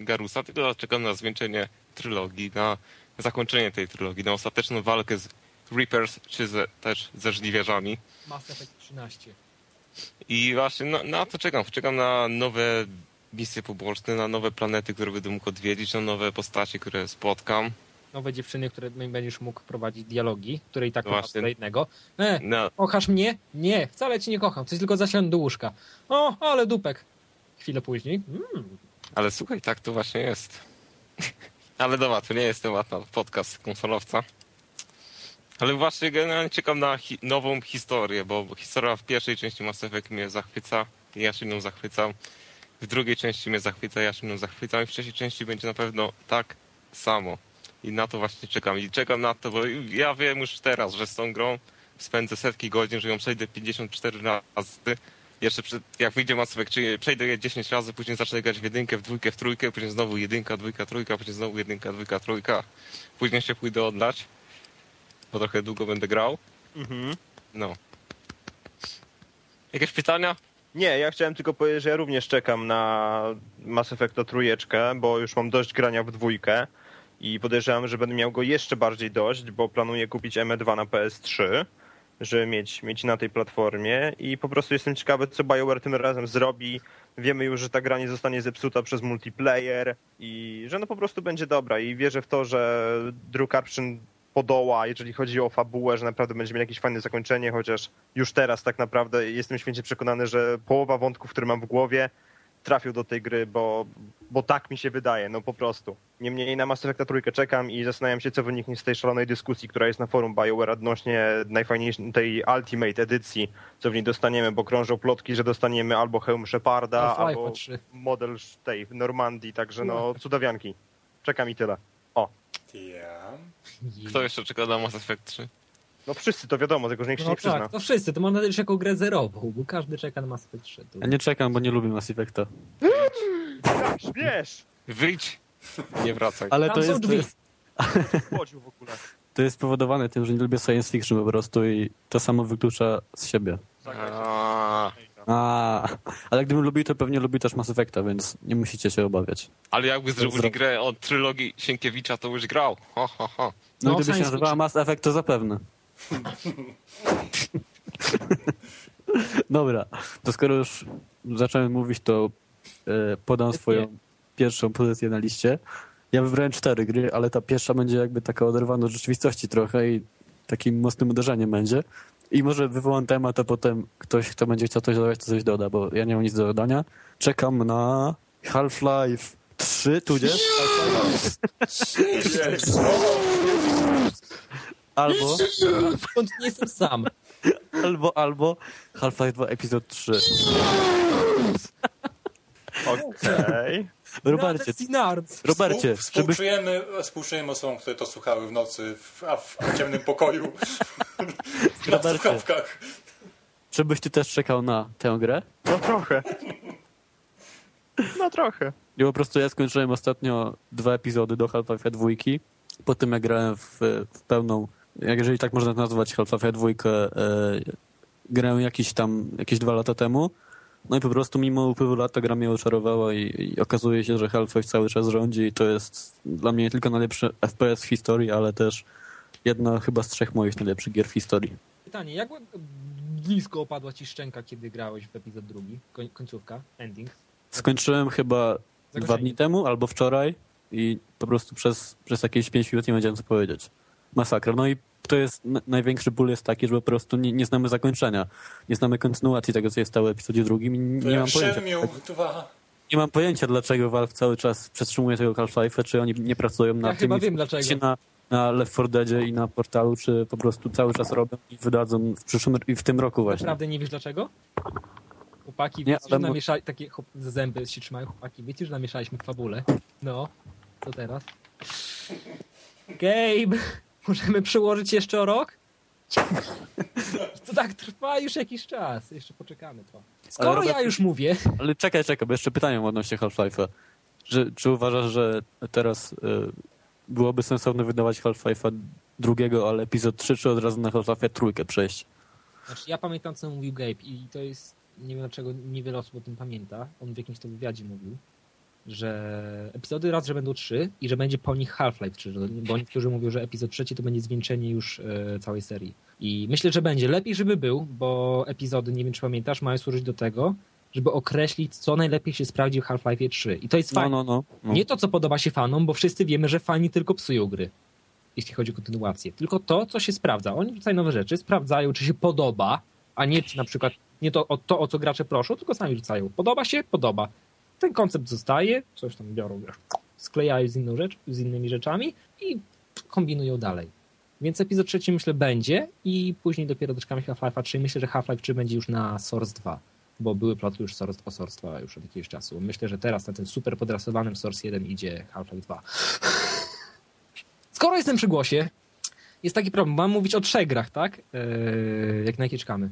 Garusa, tylko czekam na zwieńczenie trylogii, na zakończenie tej trylogii, na ostateczną walkę z Reapers, czy ze, też ze żliwierzami. Mass Effect 13. I właśnie na, na to czekam. Czekam na nowe misje poboczne, na nowe planety, które będę mógł odwiedzić, na nowe postacie, które spotkam. nowe dziewczyny, które będziesz mógł prowadzić dialogi, które i tak Właśnie. do jednego. E, No, kochasz mnie? Nie, wcale cię nie kocham, coś tylko zasiądę do łóżka. O, ale dupek. Chwilę później. Mm, ale słuchaj, tak to właśnie jest. Ale dobra, to nie jest temat na podcast konsolowca. Ale właśnie generalnie czekam na hi- nową historię, bo historia w pierwszej części Mass Effect mnie zachwyca, ja się nią zachwycam. W drugiej części mnie zachwyca, ja się nią zachwycam i w trzeciej części będzie na pewno tak samo. I na to właśnie czekam. I czekam na to, bo ja wiem już teraz, że z tą grą spędzę setki godzin, że ją przejdę 54 razy. Jeszcze przed, jak wyjdzie Mass Effect, czyli przejdę je 10 razy, później zacznę grać w jedynkę, w dwójkę, w trójkę, później znowu jedynka, dwójka, trójka, później znowu jedynka, dwójka, trójka. Później się pójdę odlać, bo trochę długo będę grał. Mhm. No. Jakieś pytania? Nie, ja chciałem tylko powiedzieć, że ja również czekam na Mass Effecta trójeczkę, bo już mam dość grania w dwójkę i podejrzewam, że będę miał go jeszcze bardziej dość, bo planuję kupić ME2 na PS3, żeby mieć, mieć na tej platformie i po prostu jestem ciekawy, co BioWare tym razem zrobi. Wiemy już, że ta gra nie zostanie zepsuta przez multiplayer i że no po prostu będzie dobra i wierzę w to, że Drew Karpszyn podoła, jeżeli chodzi o fabułę, że naprawdę będzie miał jakieś fajne zakończenie, chociaż już teraz tak naprawdę jestem święcie przekonany, że połowa wątków, które mam w głowie, trafił do tej gry, bo, bo tak mi się wydaje, no po prostu. Niemniej na Mass Effecta trójkę czekam i zastanawiam się, co wyniknie z tej szalonej dyskusji, która jest na forum BioWare odnośnie najfajniejszej tej Ultimate edycji, co w niej dostaniemy, bo krążą plotki, że dostaniemy albo hełm Sheparda, albo 3. model tej Normandii, także no cudawianki. Czekam i tyle. O, Ja. Kto jeszcze czeka na Mass Effect 3? No wszyscy to wiadomo, tylko że nikt się No nie przyzna. tak, to wszyscy, to można też jako grę zerową, bo każdy czeka na Mass Effect 3. To... Ja nie czekam, bo nie lubię Mass Effecta. Tak, wiesz! Wyjdź! Nie wracaj. Ale Tam to są jest, to drzwi. w ogóle. to jest spowodowane tym, że nie lubię science fiction po prostu i to samo wyklucza z siebie. A, A, ale gdybym lubił, to pewnie lubi też Mass Effecta, więc nie musicie się obawiać. ale jakby zrobili grę od trylogii Sienkiewicza, to już grał. Ho, ho, ho. No, No, gdyby się nazywała. Mass Effect, to zapewne. Dobra, to skoro już zacząłem mówić, to e, podam swoją pierwszą pozycję na liście. Ja wybrałem cztery gry, ale ta pierwsza będzie jakby taka oderwana od rzeczywistości trochę i takim mocnym uderzeniem będzie. I może wywołam temat, a potem ktoś, kto będzie chciał coś dodać, to coś doda, bo ja nie mam nic do dodania. Czekam na Half-Life 3, tudzież albo, Skąd nie jestem sam. albo, albo Half-Life 2 epizod 3. Okej. Robercie. Robercie, Współ- żebyś, Współczujemy, współczujemy osobom, które to słuchały w nocy w, a w ciemnym pokoju. na Robercie. słuchawkach. żebyś ty też czekał na tę grę. No trochę. No trochę. I po prostu ja skończyłem ostatnio dwa epizody do Half-Life 2. Po tym jak grałem w, w pełną, jak jeżeli tak można nazwać Half-Life 2, e, grałem jakiś tam, jakieś dwa lata temu. No i po prostu mimo upływu lat ta gra mnie oczarowała i, i okazuje się, że Half-Life cały czas rządzi i to jest dla mnie nie tylko najlepszy FPS w historii, ale też jedna chyba z trzech moich najlepszych gier w historii. Pytanie, jak blisko opadła ci szczęka, kiedy grałeś w epizod drugi? Koń, końcówka, ending. Skończyłem chyba dwa dni temu albo wczoraj i po prostu przez, przez jakieś 5 minut nie wiedziałem co powiedzieć. Masakra. No i to jest największy ból jest taki, że po prostu nie, nie znamy zakończenia. Nie znamy kontynuacji tego, co jest stało w epizodzie drugim i To nie mam pojęcia. Shenmue 2. Nie mam pojęcia, dlaczego Valve cały czas przetrzymuje tego Half-Life'a, czy oni nie pracują na Ja tym chyba wiem dlaczego. na, na Left 4 Deadzie i na portalu, czy po prostu cały czas robią i wydadzą w przyszłym i w tym roku właśnie. Naprawdę nie wiesz dlaczego? Chłopaki, Nie, wiecie, namieszali, takie chłop, zęby się trzymają, chłopaki, wiecie, że namieszaliśmy w fabule? No, co teraz? Gabe, możemy przełożyć jeszcze o rok? To tak trwa już jakiś czas, jeszcze poczekamy to. Skoro Robert- ja już mówię, Ale czekaj, czekaj, bo jeszcze pytanie odnośnie Half-Life'a. Czy uważasz, że teraz y, byłoby sensowne wydawać Half-Life'a drugiego, ale epizod 3, czy od razu na Half-Life'a trójkę przejść? Znaczy, ja pamiętam, co mówił Gabe i to jest, nie wiem dlaczego niewiele osób o tym pamięta, on w jakimś to wywiadzie mówił, że epizody raz, że będą trzy i że będzie po nich Half-Life 3, że- bo niektórzy mówią, że epizod trzeci to będzie zwieńczenie już e, całej serii. I myślę, że będzie. Lepiej, żeby był, bo epizody, nie wiem czy pamiętasz, mają służyć do tego, żeby określić, co najlepiej się sprawdzi w Half-Life 3. I to jest No, fajne. no, no. no. Nie to, co podoba się fanom, bo wszyscy wiemy, że fani tylko psują gry. jeśli chodzi o kontynuację. Tylko to, co się sprawdza. Oni rzucają nowe rzeczy, sprawdzają, czy się podoba, a nie czy na przykład nie to o, to, o co gracze proszą, tylko sami rzucają. Podoba się? Podoba. Ten koncept zostaje, coś tam biorą, wiesz, sklejają z, inną rzecz, z innymi rzeczami i kombinują dalej. Więc epizod trzeci myślę będzie i później dopiero doczekamy Half-Life'a 3. Myślę, że Half-Life 3 będzie już na Source 2, bo były ploty już Source, o Source 2 już od jakiegoś czasu. Myślę, że teraz na tym super podrasowanym Source 1 idzie Half-Life 2. Skoro jestem przy głosie, jest taki problem, mam mówić o trzech grach, tak? Eee, jak na jakie czekamy.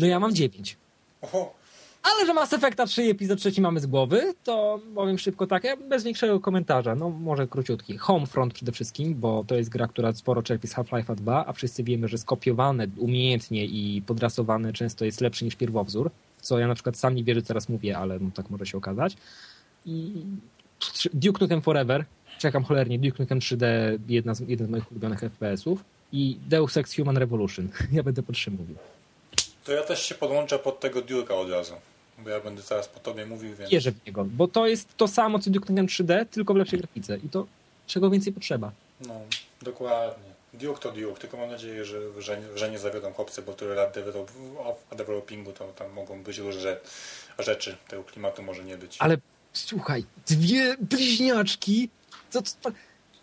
No ja mam dziewięć. Oho, Ale że Mass Effecta 3 epizod trzeci mamy z głowy, to powiem szybko tak, bez większego komentarza, no może króciutki. Homefront przede wszystkim, bo to jest gra, która sporo czerpie z Half-Life'a 2, a wszyscy wiemy, że skopiowane umiejętnie i podrasowane często jest lepszy niż pierwowzór, co ja na przykład sam nie wierzę, teraz mówię, ale no, tak może się okazać. I Duke Nukem Forever, czekam cholernie, Duke Nukem 3D, jedna z, jeden z moich ulubionych FPS-ów i Deus Ex Human Revolution. Ja będę po trzy mówił. to ja też się podłączę pod tego Duke'a od razu. Bo ja będę teraz po tobie mówił, więc... wierzę w niego, bo to jest to samo co Duke Nukem 3D, tylko w lepszej grafice i to czego więcej potrzeba. No, dokładnie. Duke to Duke, tylko mam nadzieję, że, że, że nie zawiodą chłopcy, bo tyle lat develop, w developingu to tam mogą być różne rzeczy. Tego klimatu może nie być. Ale słuchaj, dwie bliźniaczki, co, co,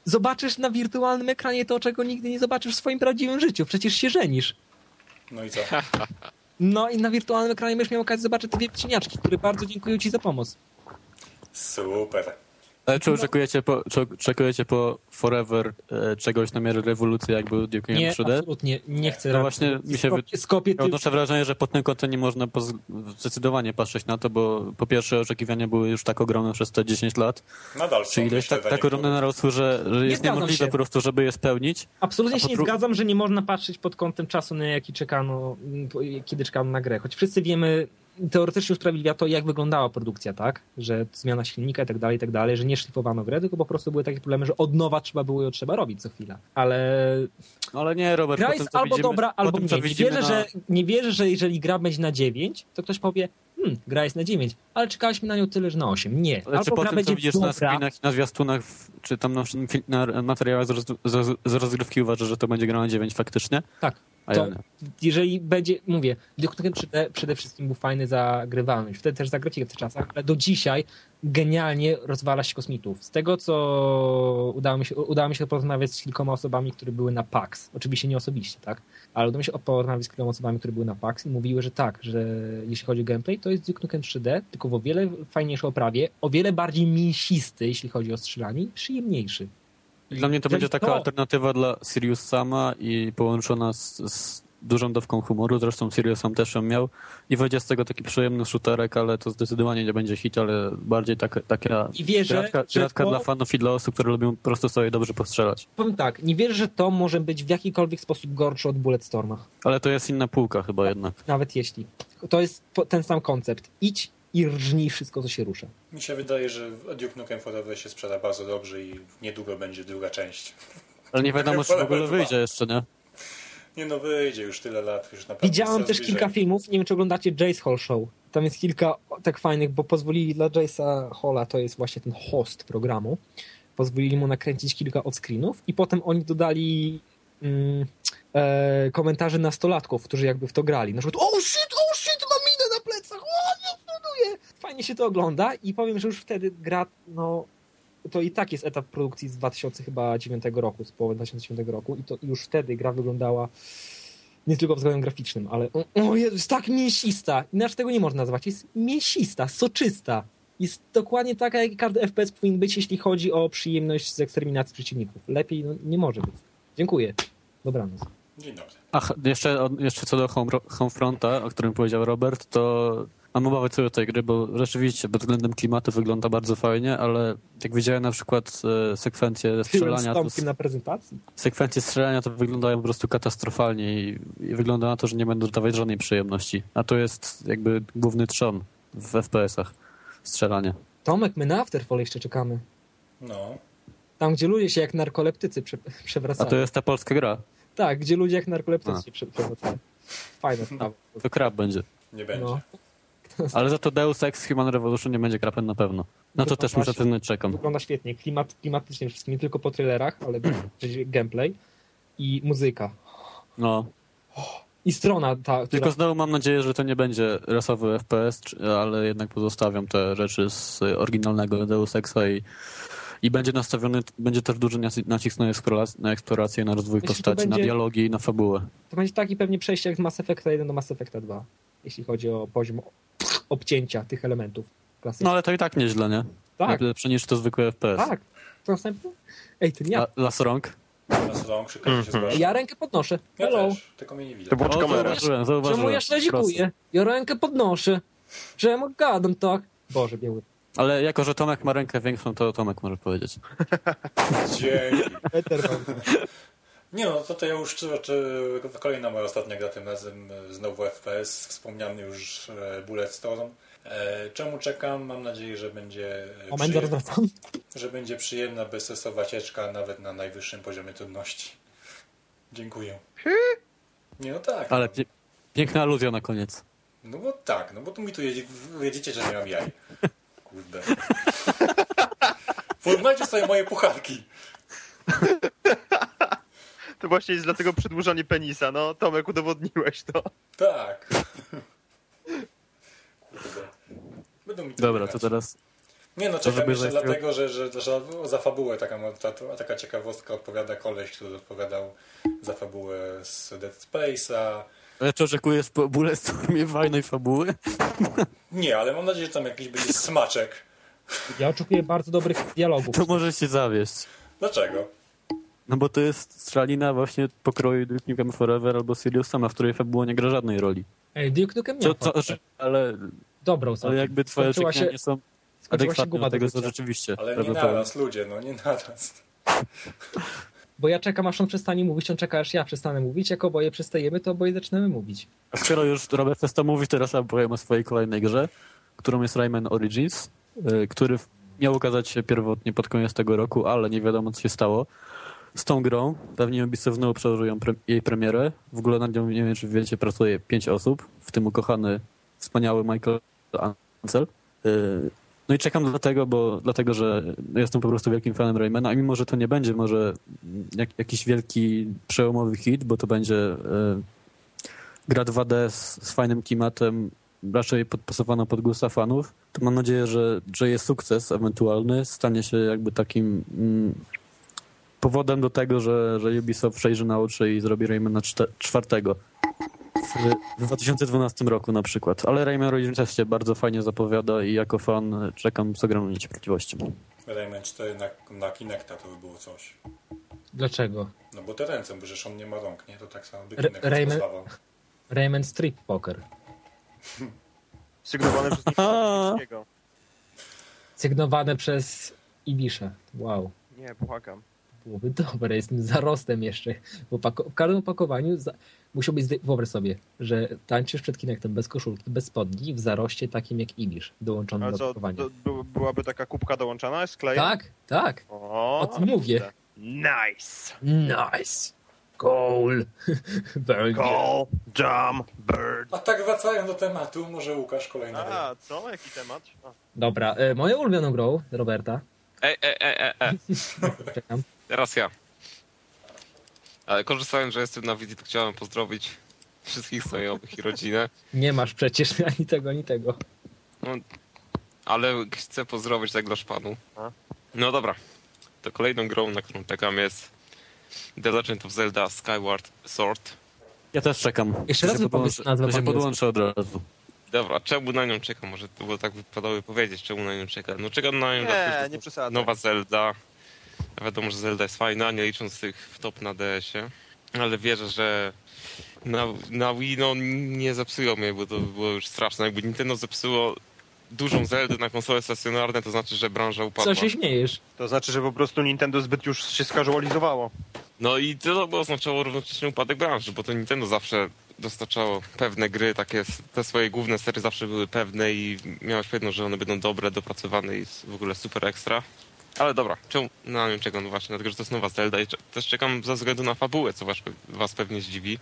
zobaczysz na wirtualnym ekranie to, czego nigdy nie zobaczysz w swoim prawdziwym życiu, przecież się żenisz. No i co? No i na wirtualnym ekranie będziesz miał okazję zobaczyć dwie bliźniaczki, które bardzo dziękują ci za pomoc. Super. Ale czy oczekujecie po, czy oczekujecie po Forever e, czegoś na miarę rewolucji, jak był Duke Nie, Nukem 3D? absolutnie, nie chcę. No właśnie mi się Skopię, skopię Ja odnoszę wrażenie, że pod tym kątem nie można zdecydowanie patrzeć na to, bo po pierwsze oczekiwania były już tak ogromne przez te 10 lat, Nadal są czy ileś tak, tak ogromne narosły, że, że jest zgadzam niemożliwe się. po prostu, żeby je spełnić. Absolutnie się nie zgadzam, że nie można patrzeć pod kątem czasu, na jaki czekano, kiedy czekano na grę. Choć wszyscy wiemy, teoretycznie usprawiedliwia to, jak wyglądała produkcja, tak? Że zmiana silnika i tak dalej, i tak dalej, że nie szlifowano grę, tylko po prostu były takie problemy, że od nowa trzeba było ją trzeba robić co chwila. Ale Ale nie, Robert, gra jest albo widzimy, dobra, albo tym, nie. wierzę, na... że, nie wierzę, że jeżeli gra będzie na 9, to ktoś powie, hmm, gra jest na 9, ale czekaliśmy na nią tyle, że na 8. Nie. Ale czy albo po gra tym, co widzisz na dobra, screenach i na zwiastunach, czy tam na, na materiałach z, roz, z, z rozgrywki uważasz, że to będzie gra na 9 faktycznie? Tak. To- jeżeli będzie, mówię, Duke 3D przede wszystkim był fajny za grywalność. Wtedy też za grafikę w tych czasach, ale do dzisiaj genialnie rozwala się kosmitów. Z tego, co udało mi się, udało mi się porozmawiać z kilkoma osobami, które były na PAX. Oczywiście nie osobiście, tak? Ale udało mi się porozmawiać z kilkoma osobami, które były na PAX i mówiły, że tak, że jeśli chodzi o gameplay, to jest Duke Nukem 3D, tylko w o wiele fajniejszej oprawie, o wiele bardziej mięsisty, jeśli chodzi o strzelanie, przyjemniejszy. Dla mnie to będzie taka to- alternatywa dla Sirius Sama i połączona z, z dużą dawką humoru, zresztą Sirius Sam też ją miał i wyjdzie z tego taki przyjemny shooterek, ale to zdecydowanie nie będzie hit, ale bardziej taka, taka I wierzę, gratka, to- dla fanów i dla osób, które lubią po prostu sobie dobrze postrzelać. Powiem tak, nie wierzę, że to może być w jakikolwiek sposób gorsze od Bulletstorma. Ale to jest inna półka chyba jednak. Nawet jeśli. To jest ten sam koncept. Idź i rżnij wszystko, co się rusza. Mi się wydaje, że Duke Nukem Forever się sprzeda bardzo dobrze i niedługo będzie druga część. Ale nie wiadomo, czy w ogóle wyjdzie jeszcze, nie? Nie no, wyjdzie już tyle lat. Już naprawdę Widziałem też bliżej. kilka filmów, nie wiem czy oglądacie Jace Hall Show. Tam jest kilka tak fajnych, bo pozwolili dla Jace'a Halla, to jest właśnie ten host programu, pozwolili mu nakręcić kilka offscreenów i potem oni dodali mm, e, komentarze nastolatków, którzy jakby w to grali. Na przykład, oh shit, oh shit, mam minę na plecach, o, nie eksploduje. Fajnie się to ogląda i powiem, że już wtedy gra, no to i tak jest etap produkcji z 2009 roku, z połowy 2009 roku i to już wtedy gra wyglądała nie tylko pod względem graficznym, ale o, o, jest tak mięsista. Inaczej tego nie można nazwać. Jest mięsista, soczysta. Jest dokładnie taka, jak każdy FPS powinien być, jeśli chodzi o przyjemność z eksterminacji przeciwników. Lepiej no, nie może być. Dziękuję. Dobranoc. Dzień dobry. Ach, jeszcze, jeszcze co do home, Homefronta, o którym powiedział Robert, to mam obawy co do tej gry, bo rzeczywiście pod względem klimatu wygląda bardzo fajnie, ale jak widziałem na przykład e, sekwencje strzelania, to, na prezentacji. sekwencje strzelania to wyglądają po prostu katastrofalnie i, i wygląda na to, że nie będą dawać żadnej przyjemności. A to jest jakby główny trzon w FPS-ach strzelanie. Tomek, my na Afterfall jeszcze czekamy. No. Tam, gdzie ludzie się jak narkoleptycy prze, A przewracają. to jest ta polska gra. Tak, gdzie ludzie jak narkoleptycy A. się prze, przewracają. Sprawa. To krab będzie. Nie będzie. No. Ale za to Deus Ex Human Revolution nie będzie krapem na pewno. Na to też muszę czekam. Wygląda świetnie, klimat, klimatycznie wszystkim, nie tylko po thrillerach, ale gameplay i muzyka. No. I strona ta, która... Tylko znowu mam nadzieję, że to nie będzie rasowy FPS, ale jednak pozostawiam te rzeczy z oryginalnego Deus Exa i, i będzie nastawiony, będzie też duży nacisk na eksplorację, na, eksplorację, na rozwój to postaci, na będzie- dialogi i na fabułę. To będzie taki pewnie przejście jak z Mass Effecta 1 do Mass Effecta 2, jeśli chodzi o poziom obcięcia tych elementów klasycznych. No ale to i tak nieźle, nie? tak, Lepsze niż to zwykłe FPS. tak. To następne? Ej, to nie ja. La, las rąk? Nas rąk, się zgłaszam. Ja rękę podnoszę. Ja Hello. też, tylko mnie nie widać. To włącz O, kamerę. zauważyłem, zauważyłem. Czemu ja śledzikuję? Ja rękę podnoszę. Czemu gadam tak? Boże, biały. Ale jako, że Tomek ma rękę większą, to Tomek może powiedzieć. Dzięki. Nie no, to, to ja już czy, czy kolejna moja ostatnia gra tym razem e, znowu FPS, wspomniany już e, Bulletstorm. E, Czemu czekam? Mam nadzieję, że będzie, wracam. że będzie przyjemna, bezstresowa cieczka nawet na najwyższym poziomie trudności. Dziękuję. Nie no tak. Ale no. pie piękna aluzja na koniec. No bo tak, no bo tu mi tu jedzie, jedziecie, że nie mam jaj. Kurde. Porównajcie sobie moje pucharki. To właśnie jest dlatego przedłużanie penisa. No, Tomek, udowodniłeś to. Tak. Kurde. Będą mi to Dobra, to teraz Nie no, czekam jeszcze dlatego, że, że, że za fabułę taka, ta, taka ciekawostka odpowiada koleś, który odpowiadał za fabułę z Dead Space'a. Ale czy oczekujesz po Bulletstormie fajnej fabuły? Nie, ale mam nadzieję, że tam jakiś będzie smaczek. Ja oczekuję bardzo dobrych dialogów. To może się zawieść. Dlaczego? No bo to jest strzelina właśnie pokroju Duke Nukem Forever albo Serious Sama, w której fabuła nie gra żadnej roli. Ej, Duke Nukem Co, miał co, fajne. ale, Dobrą ale jakby twoje Skończyła oczekiwania się- są adekwatne do tego, co rzeczywiście. Ale nie naraz, ludzie, no nie naraz. Bo ja czekam, aż on przestanie mówić, on czeka, aż ja przestanę mówić. Jak oboje przestajemy, to oboje zaczynamy mówić. A skoro już Robert przestał mówić, teraz ja powiem o swojej kolejnej grze, którą jest Rayman Origins, y, który miał ukazać się pierwotnie pod koniec tego roku, ale nie wiadomo, co się stało. Z tą grą pewnie Ubisoft znowu przełożyją pre jej premierę. W ogóle nad nią, nie wiem, czy wiecie, pracuje pięć osób, w tym ukochany, wspaniały Michael Ansel. Y, No i czekam dlatego, bo dlatego, że jestem po prostu wielkim fanem Raymana, a mimo, że to nie będzie może jak, jakiś wielki przełomowy hit, bo to będzie y, gra 2D z, z fajnym klimatem, raczej podpasowana pod gusta fanów, to mam nadzieję, że, że jest sukces ewentualny, stanie się jakby takim mm, powodem do tego, że, że Ubisoft przejrzy na oczy i zrobi Raymana czwartego. W, w 2012 roku na przykład. Ale Rayman Origins się bardzo fajnie zapowiada i jako fan czekam z ogromną niecierpliwością. Rayman 4 na, na Kinecta to by było coś. Dlaczego? No bo te ręce, bo przecież on nie ma rąk, nie? To tak samo by Kinect Rayman-. Rayman Strip Poker. Sygnowany przez. Sygnowane przez Ibisza. Wow. Nie, błagam. Byłoby dobre, jestem zarostem jeszcze. W, opako- w każdym opakowaniu za... musiał być, zde- wyobraź sobie, że tańczysz przed Kinectem bez koszulki, bez spodni, w zaroście takim jak Ibisz, dołączony Ale do opakowania. to, by- byłaby taka kubka dołączana z klejem? Tak, tak. O, O tym mówię. Nice. Nice. Goal. Very good. Call, jump, bird. A tak wracając do tematu, może Łukasz kolejny. A, co? Jaki temat? A. Dobra, e, moją ulubioną grą Roberta. E, e, e, e, e. Czekam. Teraz ja. Ale korzystając, że jestem na wizji, to chciałem pozdrowić wszystkich znajomych i rodzinę. Nie masz przecież ani tego, ani tego. Ale chcę pozdrowić tak dla szpanu. No dobra. To kolejną grą, na którą czekam jest The Legend of Zelda Skyward Sword. Ja też czekam. Jeszcze raz podłączę- nazwę To się po podłączę od razu. Dobra, czemu na nią czekam? Może to było tak wypadały powiedzieć, czemu na nią czekam. No czekam na nią Nie, nie to przesadzaj. nowa Zelda. Wiadomo, że Zelda jest fajna, nie licząc tych w top na DS-ie. Ale wierzę, że na, na Wii no, nie zepsują mnie, bo to by było już straszne. Jakby Nintendo zepsuło dużą Zeldę na konsole stacjonarne, to znaczy, że branża upadła. Co się śmiejesz? To znaczy, że po prostu Nintendo zbyt już się skazualizowało. No i to by oznaczało równocześnie upadek branży, bo to Nintendo zawsze dostarczało pewne gry, takie te swoje główne serie zawsze były pewne i miałeś pewność, że one będą dobre, dopracowane i w ogóle super ekstra. Ale dobra, czemu na nią czekam? No właśnie, dlatego, że to jest nowa Zelda i też czekam ze względu na fabułę, co was, was pewnie zdziwi.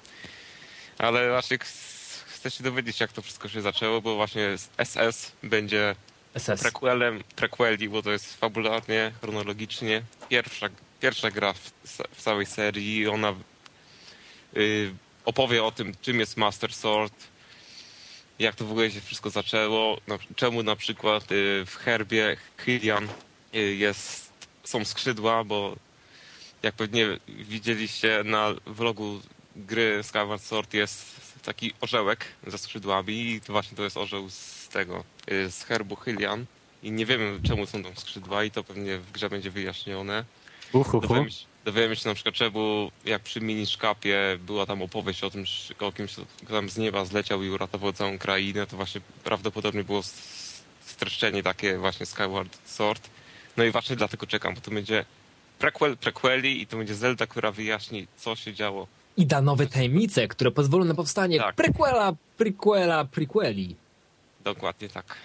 Ale właśnie ch- chcę się dowiedzieć, jak to wszystko się zaczęło, bo właśnie SS będzie SS. prequelem, prequeli, bo to jest fabularnie, chronologicznie pierwsza, pierwsza gra w, w całej serii i ona y, opowie o tym, czym jest Master Sword, jak to w ogóle się wszystko zaczęło, na, czemu na przykład y, w herbie Hylian jest, są skrzydła, bo jak pewnie widzieliście na vlogu gry Skyward Sword jest taki orzełek ze skrzydłami i to właśnie to jest orzeł z tego, y, z herbu Hylian. I nie wiemy czemu są tam skrzydła i to pewnie w grze będzie wyjaśnione. Uhu, hu. Dowiemy się, dowiemy się na przykład czemu, jak przy miniszkapie była tam opowieść o tym, że o kimś kto tam z nieba zleciał i uratował całą krainę, to właśnie prawdopodobnie było streszczenie takie właśnie Skyward Sword. No i właśnie dlatego czekam, bo to będzie prequel, prequeli i to będzie Zelda, która wyjaśni, co się działo. I da nowe tajemnice, które pozwolą na powstanie Tak. prequela, prequela, prequeli. Dokładnie tak.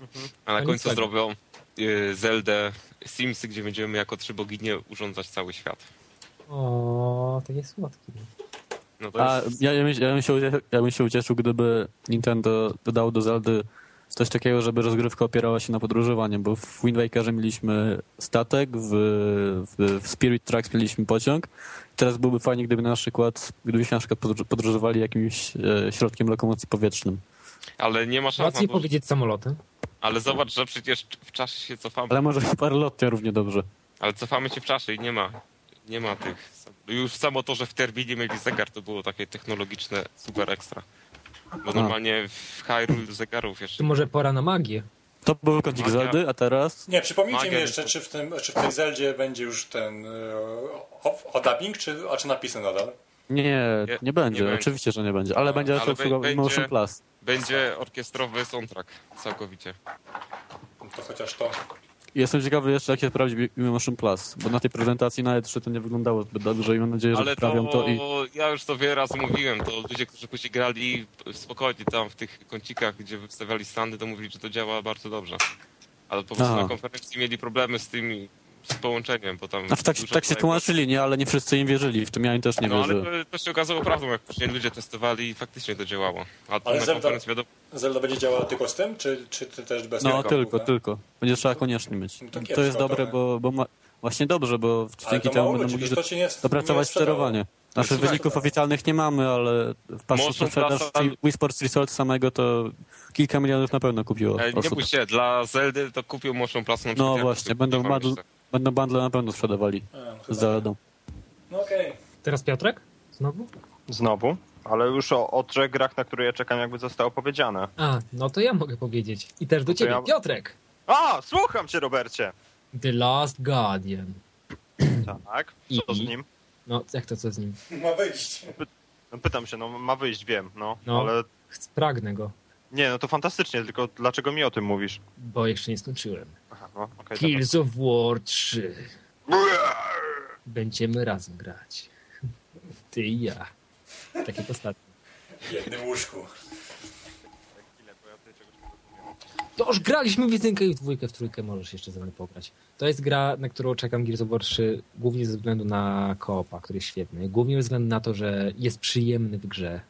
Mhm. A na końcu zrobią y, Zeldę Simsy, gdzie będziemy jako trzy boginie urządzać cały świat. O, takie słodkie. No to A jest... ja, ja, bym, ja, bym się, ucie- ja bym się ucieszył, gdyby Nintendo dodało do Zeldy coś takiego, żeby rozgrywka opierała się na podróżowaniu, bo w Wind Wakerze mieliśmy statek, w, w, w Spirit Tracks mieliśmy pociąg. Teraz byłoby fajnie, gdyby na przykład, gdybyśmy na przykład podróż- podróżowali jakimś e, środkiem lokomocji powietrznym. Ale nie ma szans na Łatwiej powiedzieć samolotem. Ale zobacz, że przecież w czasie się cofamy. Ale może paralotnia równie dobrze. Ale cofamy się w czasie i nie ma, nie ma tych. Już samo to, że w terminie mieli zegar, to było takie technologiczne super ekstra. Bo A. normalnie w Hyrule zegarów jeszcze. Czy może pora na magię? To był kącik. Zeldy, a teraz Nie, przypomnijcie Magia mi jeszcze, czy w, tym, czy w tej Zeldzie będzie już ten e, o, o dubbing, czy, a czy napisy nadal? nie, Nie- nie będzie, nie będzie. oczywiście, że nie będzie, ale będzie ale to be- obsługa będzie- Motion Plus. Będzie orkiestrowy soundtrack całkowicie. No To chociaż to. Jestem ciekawy jeszcze, jak się sprawdzi Motion Plus, bo na tej prezentacji na E3 to nie wyglądało zbyt dobrze i mam nadzieję, że Ale to, to i... ja już to wiele razy mówiłem, to ludzie, którzy później grali spokojnie tam w tych kącikach, gdzie wystawiali standy, to mówili, że to działa bardzo dobrze. Ale po prostu Aha. na konferencji mieli problemy z tymi, z połączeniem, bo tam... Znaczy tak, dużo tak się tłumaczyli, nie, ale nie wszyscy im wierzyli, w tym ja im też nie No ale wierzyłem. to, to się okazało prawdą, jak później ludzie testowali i faktycznie to działało. A Ale na Zelda- wiadomo, Zelda będzie działała tylko z tym, czy, czy ty też bez No tylko, główne? tylko. Będzie trzeba koniecznie mieć. No to To jest dobre, to- bo, bo ma... właśnie dobrze, bo Ale dzięki temu będą mogli dopracować sterowanie. Naszych słuchaj, wyników oficjalnych nie mamy, ale patrząc na sprzedaż Wii Sports Resort samego, to kilka milionów na pewno kupiło e, nie osób. bój się, dla Zeldy to kupił Motion Plus. No właśnie, będą, w Polsce. Będą bundle na pewno sprzedawali A, no, z chyba. Zeldą. no okej. Teraz Piotrek? Znowu? Znowu, ale już o, o trzech grach, na które ja czekam, jakby zostało powiedziane. A, no to ja mogę powiedzieć. I też do to ciebie. ja- Piotrek! A, słucham cię, Robercie! The Last Guardian. Tak, co I- z nim? No, jak to co z nim? Ma wyjść. No, pytam się, no ma wyjść, wiem, no, No. ale Pragnę go, nie, no to fantastycznie, tylko dlaczego mi o tym mówisz? bo jeszcze nie skończyłem. Aha, no, of War 3. Będziemy razem grać. Ty i ja. Takie postacie. W jednym łóżku. To już graliśmy w jedynkę i w dwójkę, w trójkę możesz jeszcze ze mną pograć. To jest gra, na którą czekam Gears of War 3 głównie ze względu na koopa, który jest świetny. Głównie ze względu na to, że jest przyjemny w grze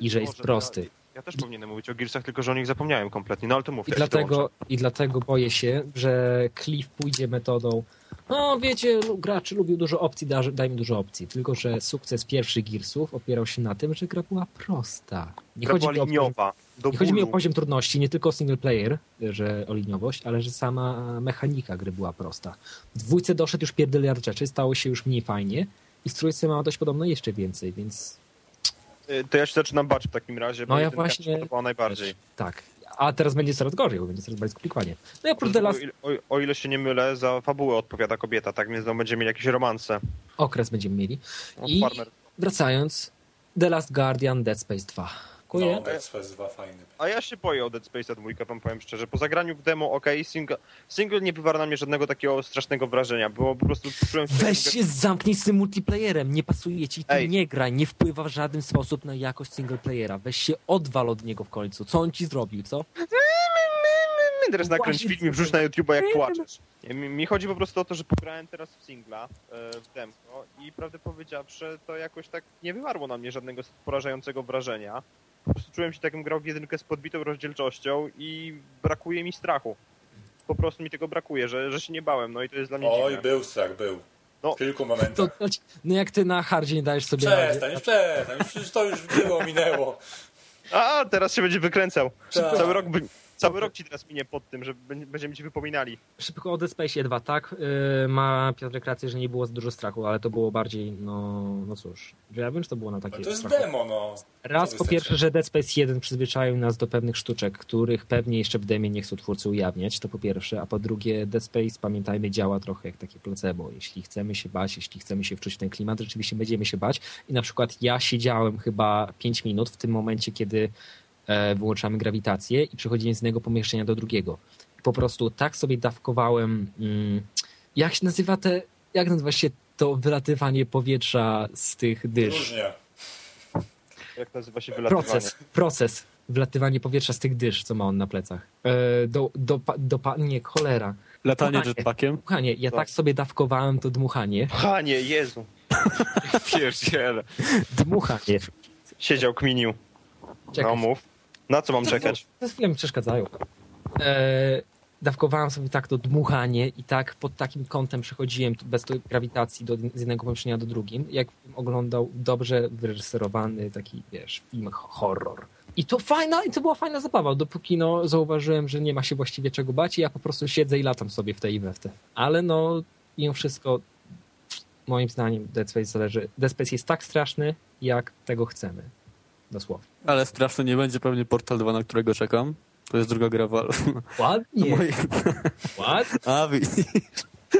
i że jest prosty. Ja, też powinienem mówić o Gearsach, tylko że o nich zapomniałem kompletnie, no ale to mów. I dlatego. I dlatego boję się, że Cliff pójdzie metodą no wiecie, lu- gracze lubią dużo opcji, da, daj mi dużo opcji. Tylko, że sukces pierwszych Gearsów opierał się na tym, że gra była prosta. Nie Gra chodzi, była mi o, liniowa, do nie chodzi mi o poziom trudności, nie tylko o single player, że o liniowość, ale że sama mechanika gry była prosta. W dwójce doszedł już pierdyliard rzeczy, stało się już mniej fajnie i w trójce ma dość podobno jeszcze więcej, więc To ja się zaczynam bać w takim razie, bo No ja jedynka mi właśnie- się podobała najbardziej. tak. A teraz będzie coraz gorzej, bo będzie coraz bardziej skomplikowanie. No i oprócz The O Last o, o ile się nie mylę, za fabułę odpowiada kobieta, tak więc no, będziemy mieli jakieś romanse. okres będziemy mieli. No, I Farmer. wracając, The Last Guardian, Dead Space 2. Kuję? No, Dead Space 2 fajny. A ja się boję o Dead Space'a dwójkę, wam powiem szczerze. Po zagraniu w demo, okej, single, single nie wywarł na mnie żadnego takiego strasznego wrażenia. Było po prostu... czułem się- Weź się zamknij z tym multiplayerem, nie pasuje ci, ty Ej. nie graj, nie wpływa w żaden sposób na jakość singleplayera. Weź się odwal od niego w końcu. Co on ci zrobił, co? Teraz nakręć film i wrzuć na YouTube'a jak płaczesz. Mi, mi chodzi po prostu o to, że pograłem teraz w singla, e, w demko i prawdę powiedziawszy to jakoś tak nie wywarło na mnie żadnego porażającego wrażenia. Po prostu czułem się tak, jakbym grał w jedynkę z podbitą rozdzielczością i brakuje mi strachu. Po prostu mi tego brakuje, że, że się nie bałem, no i to jest dla mnie Oj, dziwne. był strach, był. No. W kilku momentach. to, no jak ty na hardzie nie dajesz sobie Przestań, już przestań, przecież to już było, minęło. A, teraz się będzie wykręcał. Tak. Cały rok, by, cały rok ci teraz minie pod tym, że bę- będziemy ci wypominali. Szybko o Dead Space 2, tak? Yy, ma Piotrek rację, że nie było za dużo strachu, ale to było bardziej, no, no cóż. Że ja wiem, że to było na takie No to jest strachu. demo, no. Raz po pierwsze, że Dead Space 1 przyzwyczaił nas do pewnych sztuczek, których pewnie jeszcze w demie nie chcą twórcy ujawniać, to po pierwsze, a po drugie Dead Space, pamiętajmy, działa trochę jak takie placebo. Jeśli chcemy się bać, jeśli chcemy się wczuć w ten klimat, rzeczywiście będziemy się bać i na przykład ja siedziałem chyba 5 minut w tym momencie, kiedy wyłączamy grawitację i przechodzimy z jednego pomieszczenia do drugiego. Po prostu tak sobie dawkowałem, mm, jak się nazywa te, jak nazywa się to wylatywanie powietrza z tych dysz? Różnie. Jak nazywa się wylatywanie? proces, proces wlatywanie powietrza z tych dysz, co ma on na plecach. E, do, do, do, do, nie, cholera. Latanie Kochanie. jetpackiem. Dmuchanie. Ja Co? tak sobie dawkowałem to dmuchanie. Panie, Jezu. Pierdziele. Dmuchanie. Siedział, kminił. Czekaj. No mów. Na co mam To- czekać? To chwilę mi przeszkadzają. E, dawkowałem sobie tak to dmuchanie i tak pod takim kątem przechodziłem bez tej grawitacji do, z jednego pomieszczenia do drugim, jak oglądał dobrze wyreżyserowany taki, wiesz, film horror. I to fajna, i to była fajna zabawa, dopóki no, zauważyłem, że nie ma się właściwie czego bać i ja po prostu siedzę i latam sobie w tej i w te. Ale no, mimo wszystko, moim zdaniem Dead Space zależy, Dead Space jest tak straszny, jak tego chcemy. Dosłownie. Ale straszny nie będzie pewnie Portal 2, na którego czekam. To jest druga gra Valve. Ładnie, Moje- ładnie. A, widzisz.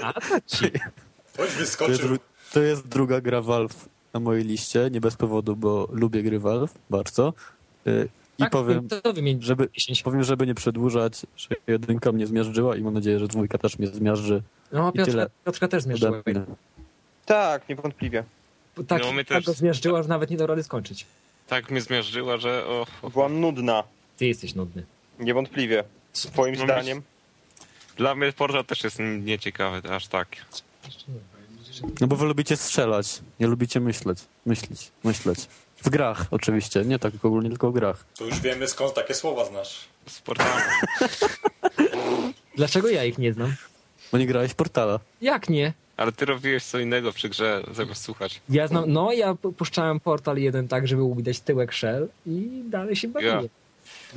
A. Ktoś To jest, wyskoczył. to jest druga gra Valve na mojej liście. Nie bez powodu, bo lubię gry Valve bardzo. Y, I Tak, powiem, żeby, 10. powiem, żeby nie przedłużać, że jedynka mnie zmiażdżyła i mam nadzieję, że dwójka też mnie zmiażdży. No. Piotrka, Piotrka też mnie. Tak, niewątpliwie. Tak, No, my tak też. go zmierzyła, że nawet nie dał rady skończyć. Tak mnie zmiażdżyła, że o, o, Była nudna. Ty jesteś nudny. Niewątpliwie. Twoim No, zdaniem. Dla mnie Portal też jest nieciekawy, aż tak. No bo wy lubicie strzelać, nie lubicie myśleć. Myśleć, myśleć. W grach oczywiście, nie tak ogólnie, tylko w grach. To już wiemy skąd takie słowa znasz. Z Portalem. Dlaczego ja ich nie znam? Bo nie grałeś w Portala. Jak nie? Ale ty robiłeś co innego przy grze, zamiast słuchać. Ja znam, no ja pu- puszczałem portal jeden tak, żeby było widać tyłek shell i dalej się bawiłem. Ja.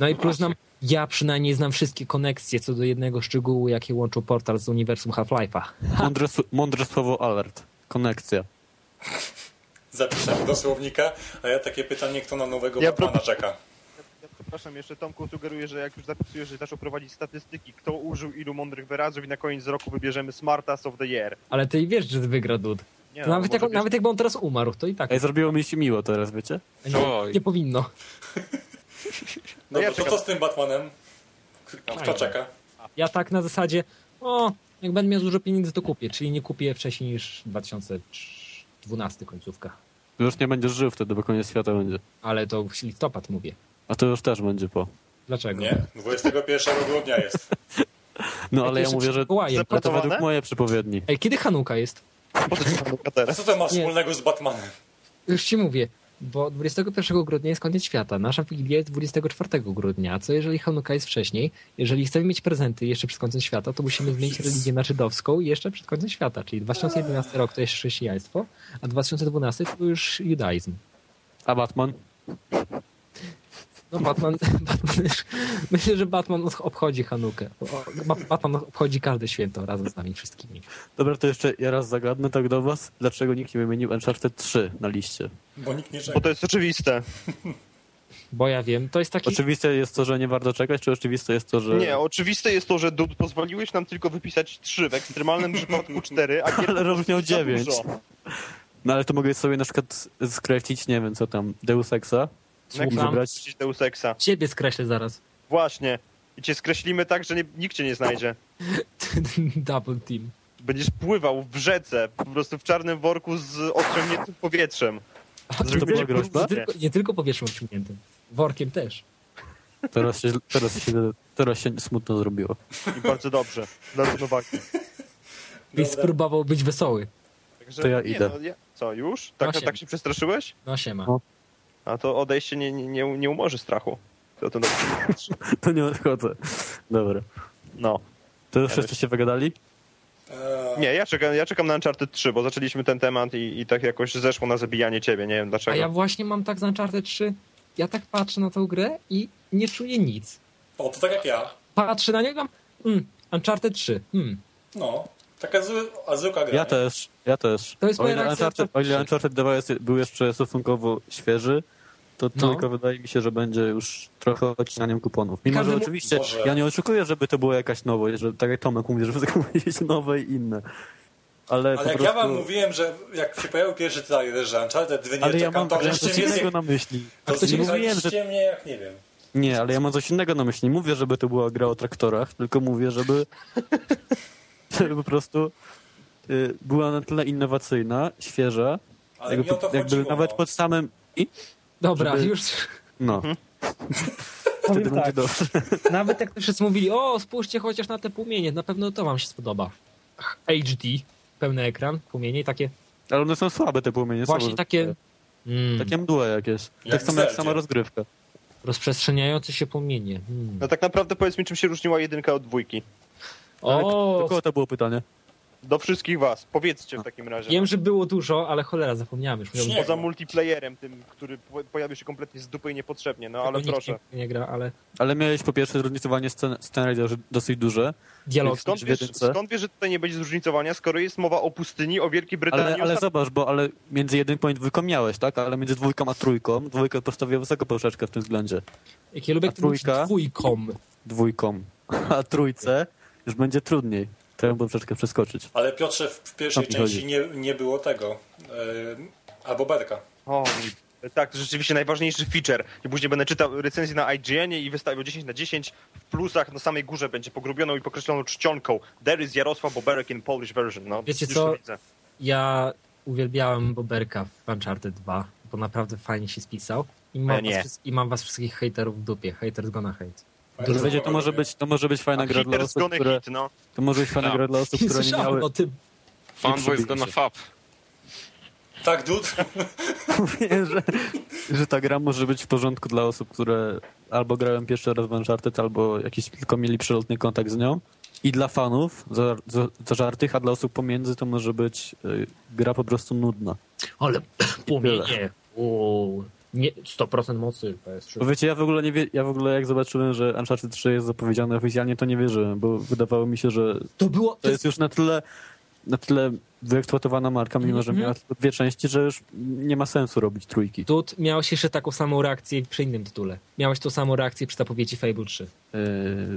No i plus znam, ja przynajmniej znam wszystkie koneksje co do jednego szczegółu, jakie łączą portal z uniwersum Half-Life'a. Mądre, mądre słowo alert. Konekcja. Zapiszemy do słownika, a ja takie pytanie, kto na nowego Ja Batmana pro- czeka. Przepraszam, jeszcze Tomku sugeruję, że jak już zapisujesz, że zaczął prowadzić statystyki, kto użył ilu mądrych wyrazów i na koniec roku wybierzemy Smartass of the Year. Ale ty wiesz, że wygra Dud. Nie, nawet, może jak, wiesz- nawet jakby on teraz umarł, to i tak Ej, zrobiło mi się miło teraz, wiecie? nie, nie powinno. No ja to czekam. co z tym Batmanem? Kto czeka? Ja tak na zasadzie, o, jak będę miał dużo pieniędzy, to kupię. Czyli nie kupię wcześniej niż 2012 końcówka. Już nie będziesz żył wtedy, bo koniec świata będzie. Ale to listopad mówię. A to już też będzie po. Dlaczego? Nie, 21 grudnia jest. No ale ja jeszcze mówię, że ale to według mojej przepowiedni. Ej, kiedy Hanuka jest? Co to ma Nie. wspólnego z Batmanem? Już ci mówię, bo 21 grudnia jest koniec świata. Nasza Wigilia jest 24 grudnia. A co jeżeli Hanuka jest wcześniej? Jeżeli chcemy mieć prezenty jeszcze przed końcem świata, to musimy zmienić religię na żydowską jeszcze przed końcem świata. Czyli 2011 rok to jest chrześcijaństwo, a 2012 to już judaizm. A Batman? No Batman, Batman myślę, że Batman obchodzi Hanukę. Batman obchodzi każde święto razem z nami wszystkimi. Dobra, to jeszcze ja raz zagadnę tak do was. Dlaczego nikt nie wymienił Uncharted 3 na liście? Bo nikt nie Bo czeka. to jest oczywiste. Bo ja wiem, to jest taki... Oczywiste jest to, że nie warto czekać, czy oczywiste jest to, że... Nie, oczywiste jest to, że Dud pozwoliłeś nam tylko wypisać trzy, w ekstremalnym przypadku cztery, a gier Ale Rob miał za dziewięć. dużo. No ale to mogę sobie na przykład skreślić, nie wiem co tam, Deus Exa. Słucham. wybrać Deus Exa. Ciebie skreślę zaraz. Właśnie. I cię skreślimy tak, że nie, nikt cię nie znajdzie. Double team. Będziesz pływał w rzece, po prostu w czarnym worku z odciągniętym powietrzem. A, to była groźba? Nie tylko, nie tylko powietrzem obciągniętym. Workiem też. Teraz się, teraz się, teraz się smutno zrobiło. I bardzo dobrze. Dla równowagi. Byś spróbował być wesoły. Także, To ja nie, idę. No, ja, co, już? Tak, Osiem. tak się przestraszyłeś? No siema. No. A to odejście nie, nie, nie, umorzy strachu. To, to, To nie odchodzę. Dobra. no. To już wszyscy się wygadali? Eee, Nie, ja czekam, ja czekam na Uncharted 3, bo zaczęliśmy ten temat i, i tak jakoś zeszło na zabijanie ciebie, nie wiem A dlaczego. ja właśnie mam tak z Uncharted 3, ja tak patrzę na tą grę i nie czuję nic. O, to tak jak ja. Patrzę na niego i mam, mm, Uncharted 3, hmm. No, taka zły, a zwykła gra. Ja nie? też, ja też. To jest o ile Uncharted, o ile trzy. Uncharted 2 jest, był jeszcze stosunkowo świeży, to No. tylko wydaje mi się, że będzie już trochę odcinaniem kuponów. Mimo, Każdy że oczywiście Boże. ja nie oczekuję, żeby to była jakaś nowość, że tak jak Tomek mówi, żeby powiedzieć nowe i inne. Ale, Ale jak prostu... ja wam mówiłem, że jak się pojawił pierwszy trailer, że Uncharted 2 nie Ale ja czekam, mam, to ja mam żeście coś mnie, innego na myśli. to ktoś nie mówiłem, że... mnie jak nie wiem. Nie, ale ja mam coś innego na myśli. Nie mówię, żeby to była gra o traktorach, tylko mówię, żeby, żeby po prostu y, była na tyle innowacyjna, świeża, Ale jakby, mi o to jakby chodziło. nawet no. pod samym... I? Dobra, Żeby- już No. powiem Wtedy będzie tak, dobrze. nawet jak wszyscy mówili, o spójrzcie chociaż na te płomienie, na pewno to wam się spodoba. HD, pełny ekran, płomienie i takie, Ale one są słabe, te płomienie. właśnie słabe. takie mm, Takie mdłe jakieś. Jak tak samo jak sama rozgrywka. rozprzestrzeniające się płomienie. Hmm. No tak naprawdę powiedz mi, czym się różniła jedynka od dwójki. O, do kogo to było pytanie? Do wszystkich was. Powiedzcie w takim razie. wiem, że było dużo, ale cholera, zapomniałem już. Miałem-. Poza multiplayerem, tym, który po- pojawił się kompletnie z dupy i niepotrzebnie, no ale proszę. Nie, nie gra, ale Ale miałeś po pierwsze zróżnicowanie scen, scenariusza dosyć duże, dialog. Skąd wiesz, skąd wiesz, że tutaj nie będzie zróżnicowania, skoro jest mowa o pustyni, o Wielkiej Brytanii? ale, ale zobacz, bo ale między jedynką i dwójką miałeś, tak? Ale między dwójką a trójką, dwójkę postawiła wysoko poprzeczkę w tym względzie. Jak ja lubię, A jak to mówisz trójka? dwójką. Dwójką. A trójce już będzie trudniej tę poprzeczkę przeskoczyć. Ale Piotrze, w- pierwszej części nie, nie było tego. Yy, albo Berka. O, tak, to rzeczywiście najważniejszy feature. I później będę czytał recenzję na IGN i wystawił 10 na 10. W plusach na samej górze będzie pogrubioną i pokreśloną czcionką. There is Jarosław Boberek in Polish version. No, Wiecie co? Ja uwielbiałem Boberka w Uncharted 2, bo naprawdę fajnie się spisał. I mam, nie. was, i mam was wszystkich hejterów w dupie. Haters gonna hate. Wiecie, to może być, to może być fajna A gra dla osób, które, hit, no. to może być fajna Tak. gra dla osób, Nie które nie miały, o tym. Fanboys gonna fab. Tak, dude? Mówię, że, że ta gra może być w porządku dla osób, które albo grają pierwszy raz w Uncharted, albo jakiś tylko mieli przelotny kontakt z nią. I dla fanów za- za- zażartych, a dla osób pomiędzy to może być y, gra po prostu nudna. Ale płomienie. O, nie, 100% mocy PS3. Bo wiecie, ja w ogóle nie wie, ja w ogóle jak zobaczyłem, że Uncharted 3 jest zapowiedziane oficjalnie, to nie wierzyłem, bo wydawało mi się, że To było... to jest już na tyle na tyle wyeksploatowana marka, mimo że Mhm. miała tylko dwie części, że już nie ma sensu robić trójki. Tut miałeś jeszcze taką samą reakcję przy innym tytule. Miałeś tą samą reakcję przy zapowiedzi Fable 3. Yy,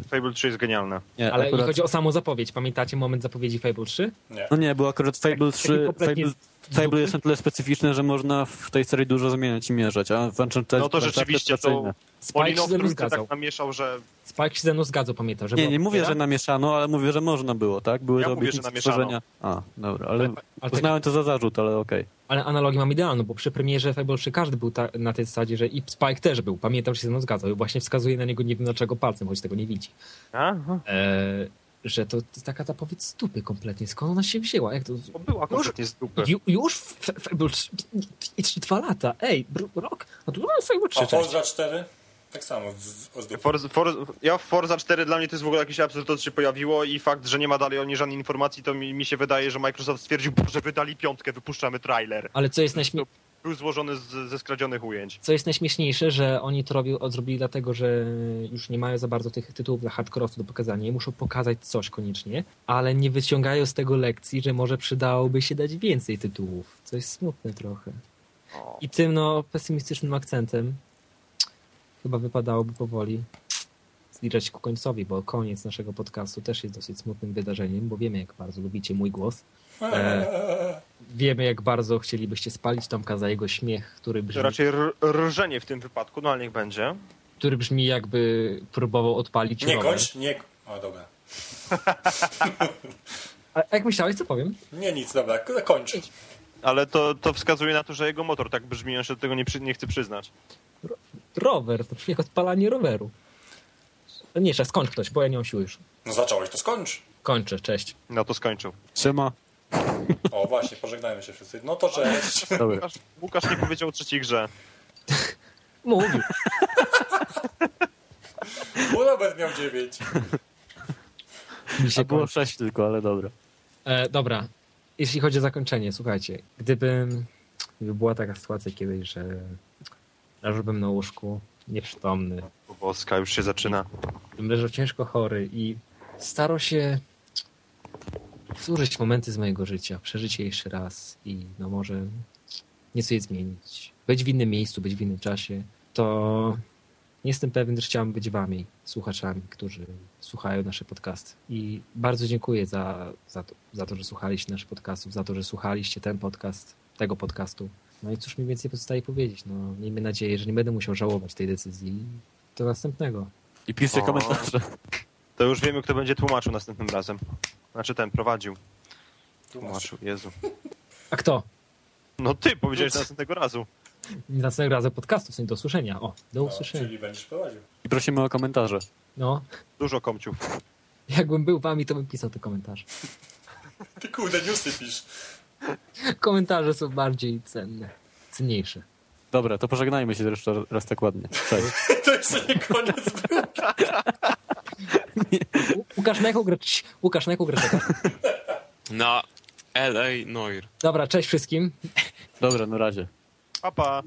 Fable 3 jest genialne. nie, Ale akurat, jeśli chodzi o samą zapowiedź, pamiętacie moment zapowiedzi Fable 3? Nie. No nie, bo akurat Fable 3, kompletnie Fable, Fable jest na tyle specyficzny, że można w tej serii dużo zmieniać i mierzać, a w Uncharted No to rzeczywiście, to Spike się Polino tak namieszał, że Spike się ze mną zgadzał, pamiętam. Że nie. Nie, mówię, że namieszano, ale mówię, że można było, tak? Były Ja mówię, że namieszano. stworzenia... A, dobra, ale ale, uznałem to za zarzut, ale okej. ale analogię mam idealną, bo przy premierze Fable 3 każdy był ta, na tej zasadzie, że i Spike też był. Pamiętam, że się ze mną zgadzał i właśnie wskazuje na niego nie wiem dlaczego palcem, choć tego nie widzi. Aha, Eee, że to, jest taka zapowiedź stupy kompletnie. Skąd ona się wzięła? Jak to... to była kompletnie z dupy. Ju, już Fable 3, i 3 dwa lata. Ej, rok? No to mamy Fable 3 A. Forza 4? Tak samo. Zdupie. Forza, Forza, ja w Forza 4 dla mnie to jest w ogóle jakiś absurd, to się pojawiło i fakt, że nie ma dalej o niej żadnej informacji, to mi, mi się wydaje, że Microsoft stwierdził, że wydali piątkę, wypuszczamy trailer. Ale co jest, najśmie- Był złożony z, ze skradzionych ujęć. co jest najśmieszniejsze, że oni to robią, zrobili dlatego, że już nie mają za bardzo tych tytułów dla hardkorowców do pokazania i muszą pokazać coś koniecznie, ale nie wyciągają z tego lekcji, że może przydałoby się dać więcej tytułów. Co jest smutne trochę. I tym no pesymistycznym akcentem chyba wypadałoby powoli zbliżać ku końcowi, bo koniec naszego podcastu też jest dosyć smutnym wydarzeniem, bo wiemy jak bardzo lubicie mój głos. E, wiemy jak bardzo chcielibyście spalić Tomka za jego śmiech, który To brzmi, raczej r- rżenie w tym wypadku, no ale niech będzie. który brzmi jakby próbował odpalić Nie rower. kończ, nie... O, dobra. A jak myślałeś, co powiem? Nie nic, dobra, kończ. Ale to, to wskazuje na to, że jego motor tak brzmi, on się do tego nie, przy, nie chce przyznać. Rower, to brzmi jak odpalanie roweru. No Nie, jeszcze skończ ktoś, bo ja nie mam siły już. No zacząłeś, to skończ. Kończę, cześć. No to skończył. Siema. O, właśnie, pożegnajmy się wszyscy. No to cześć. Łukasz, Łukasz nie powiedział o trzeciej grze. Mówił. Bo Robert miał 9. Mi się A było kończy. sześć tylko, ale dobra. E, dobra, jeśli chodzi o zakończenie, słuchajcie, gdyby, gdyby była taka sytuacja kiedyś, że leżałbym na łóżku, nieprzytomny, Boska, już się zaczyna. bym leżał ciężko chory i starał się zużyć momenty z mojego życia, przeżyć je jeszcze raz i no może nieco je zmienić. Być w innym miejscu, być w innym czasie, to nie jestem pewien, że chciałbym być wami, słuchaczami, którzy słuchają nasze podcasty. I bardzo dziękuję za, za, to, za to, że słuchaliście naszych podcastów, za to, że słuchaliście ten podcast, tego podcastu. No i cóż mi więcej pozostaje powiedzieć? No, miejmy nadzieję, że nie będę musiał żałować tej decyzji. Do następnego. I piszcie O. komentarze. To już wiemy, kto będzie tłumaczył następnym razem. Znaczy ten, prowadził. Tłumacz. Tłumaczył, Jezu. A kto? No ty powiedziałeś następnego razu. Następnego razu podcastu, w sensie do usłyszenia. O, do No, usłyszenia. czyli będziesz prowadził. I prosimy o komentarze. No, Dużo komciów. jakbym był wami, to bym pisał te komentarze. Ty kurde, newsy pisz. Komentarze są bardziej cenne, cenniejsze. Dobra, to pożegnajmy się jeszcze raz tak ładnie. Cześć. To jeszcze nie koniec był. Łukasz, na jaką grę? Cii, Łukasz, na jaką grę czekasz? Na LA Noir. Dobra, cześć wszystkim. Dobra, na razie. Pa, pa.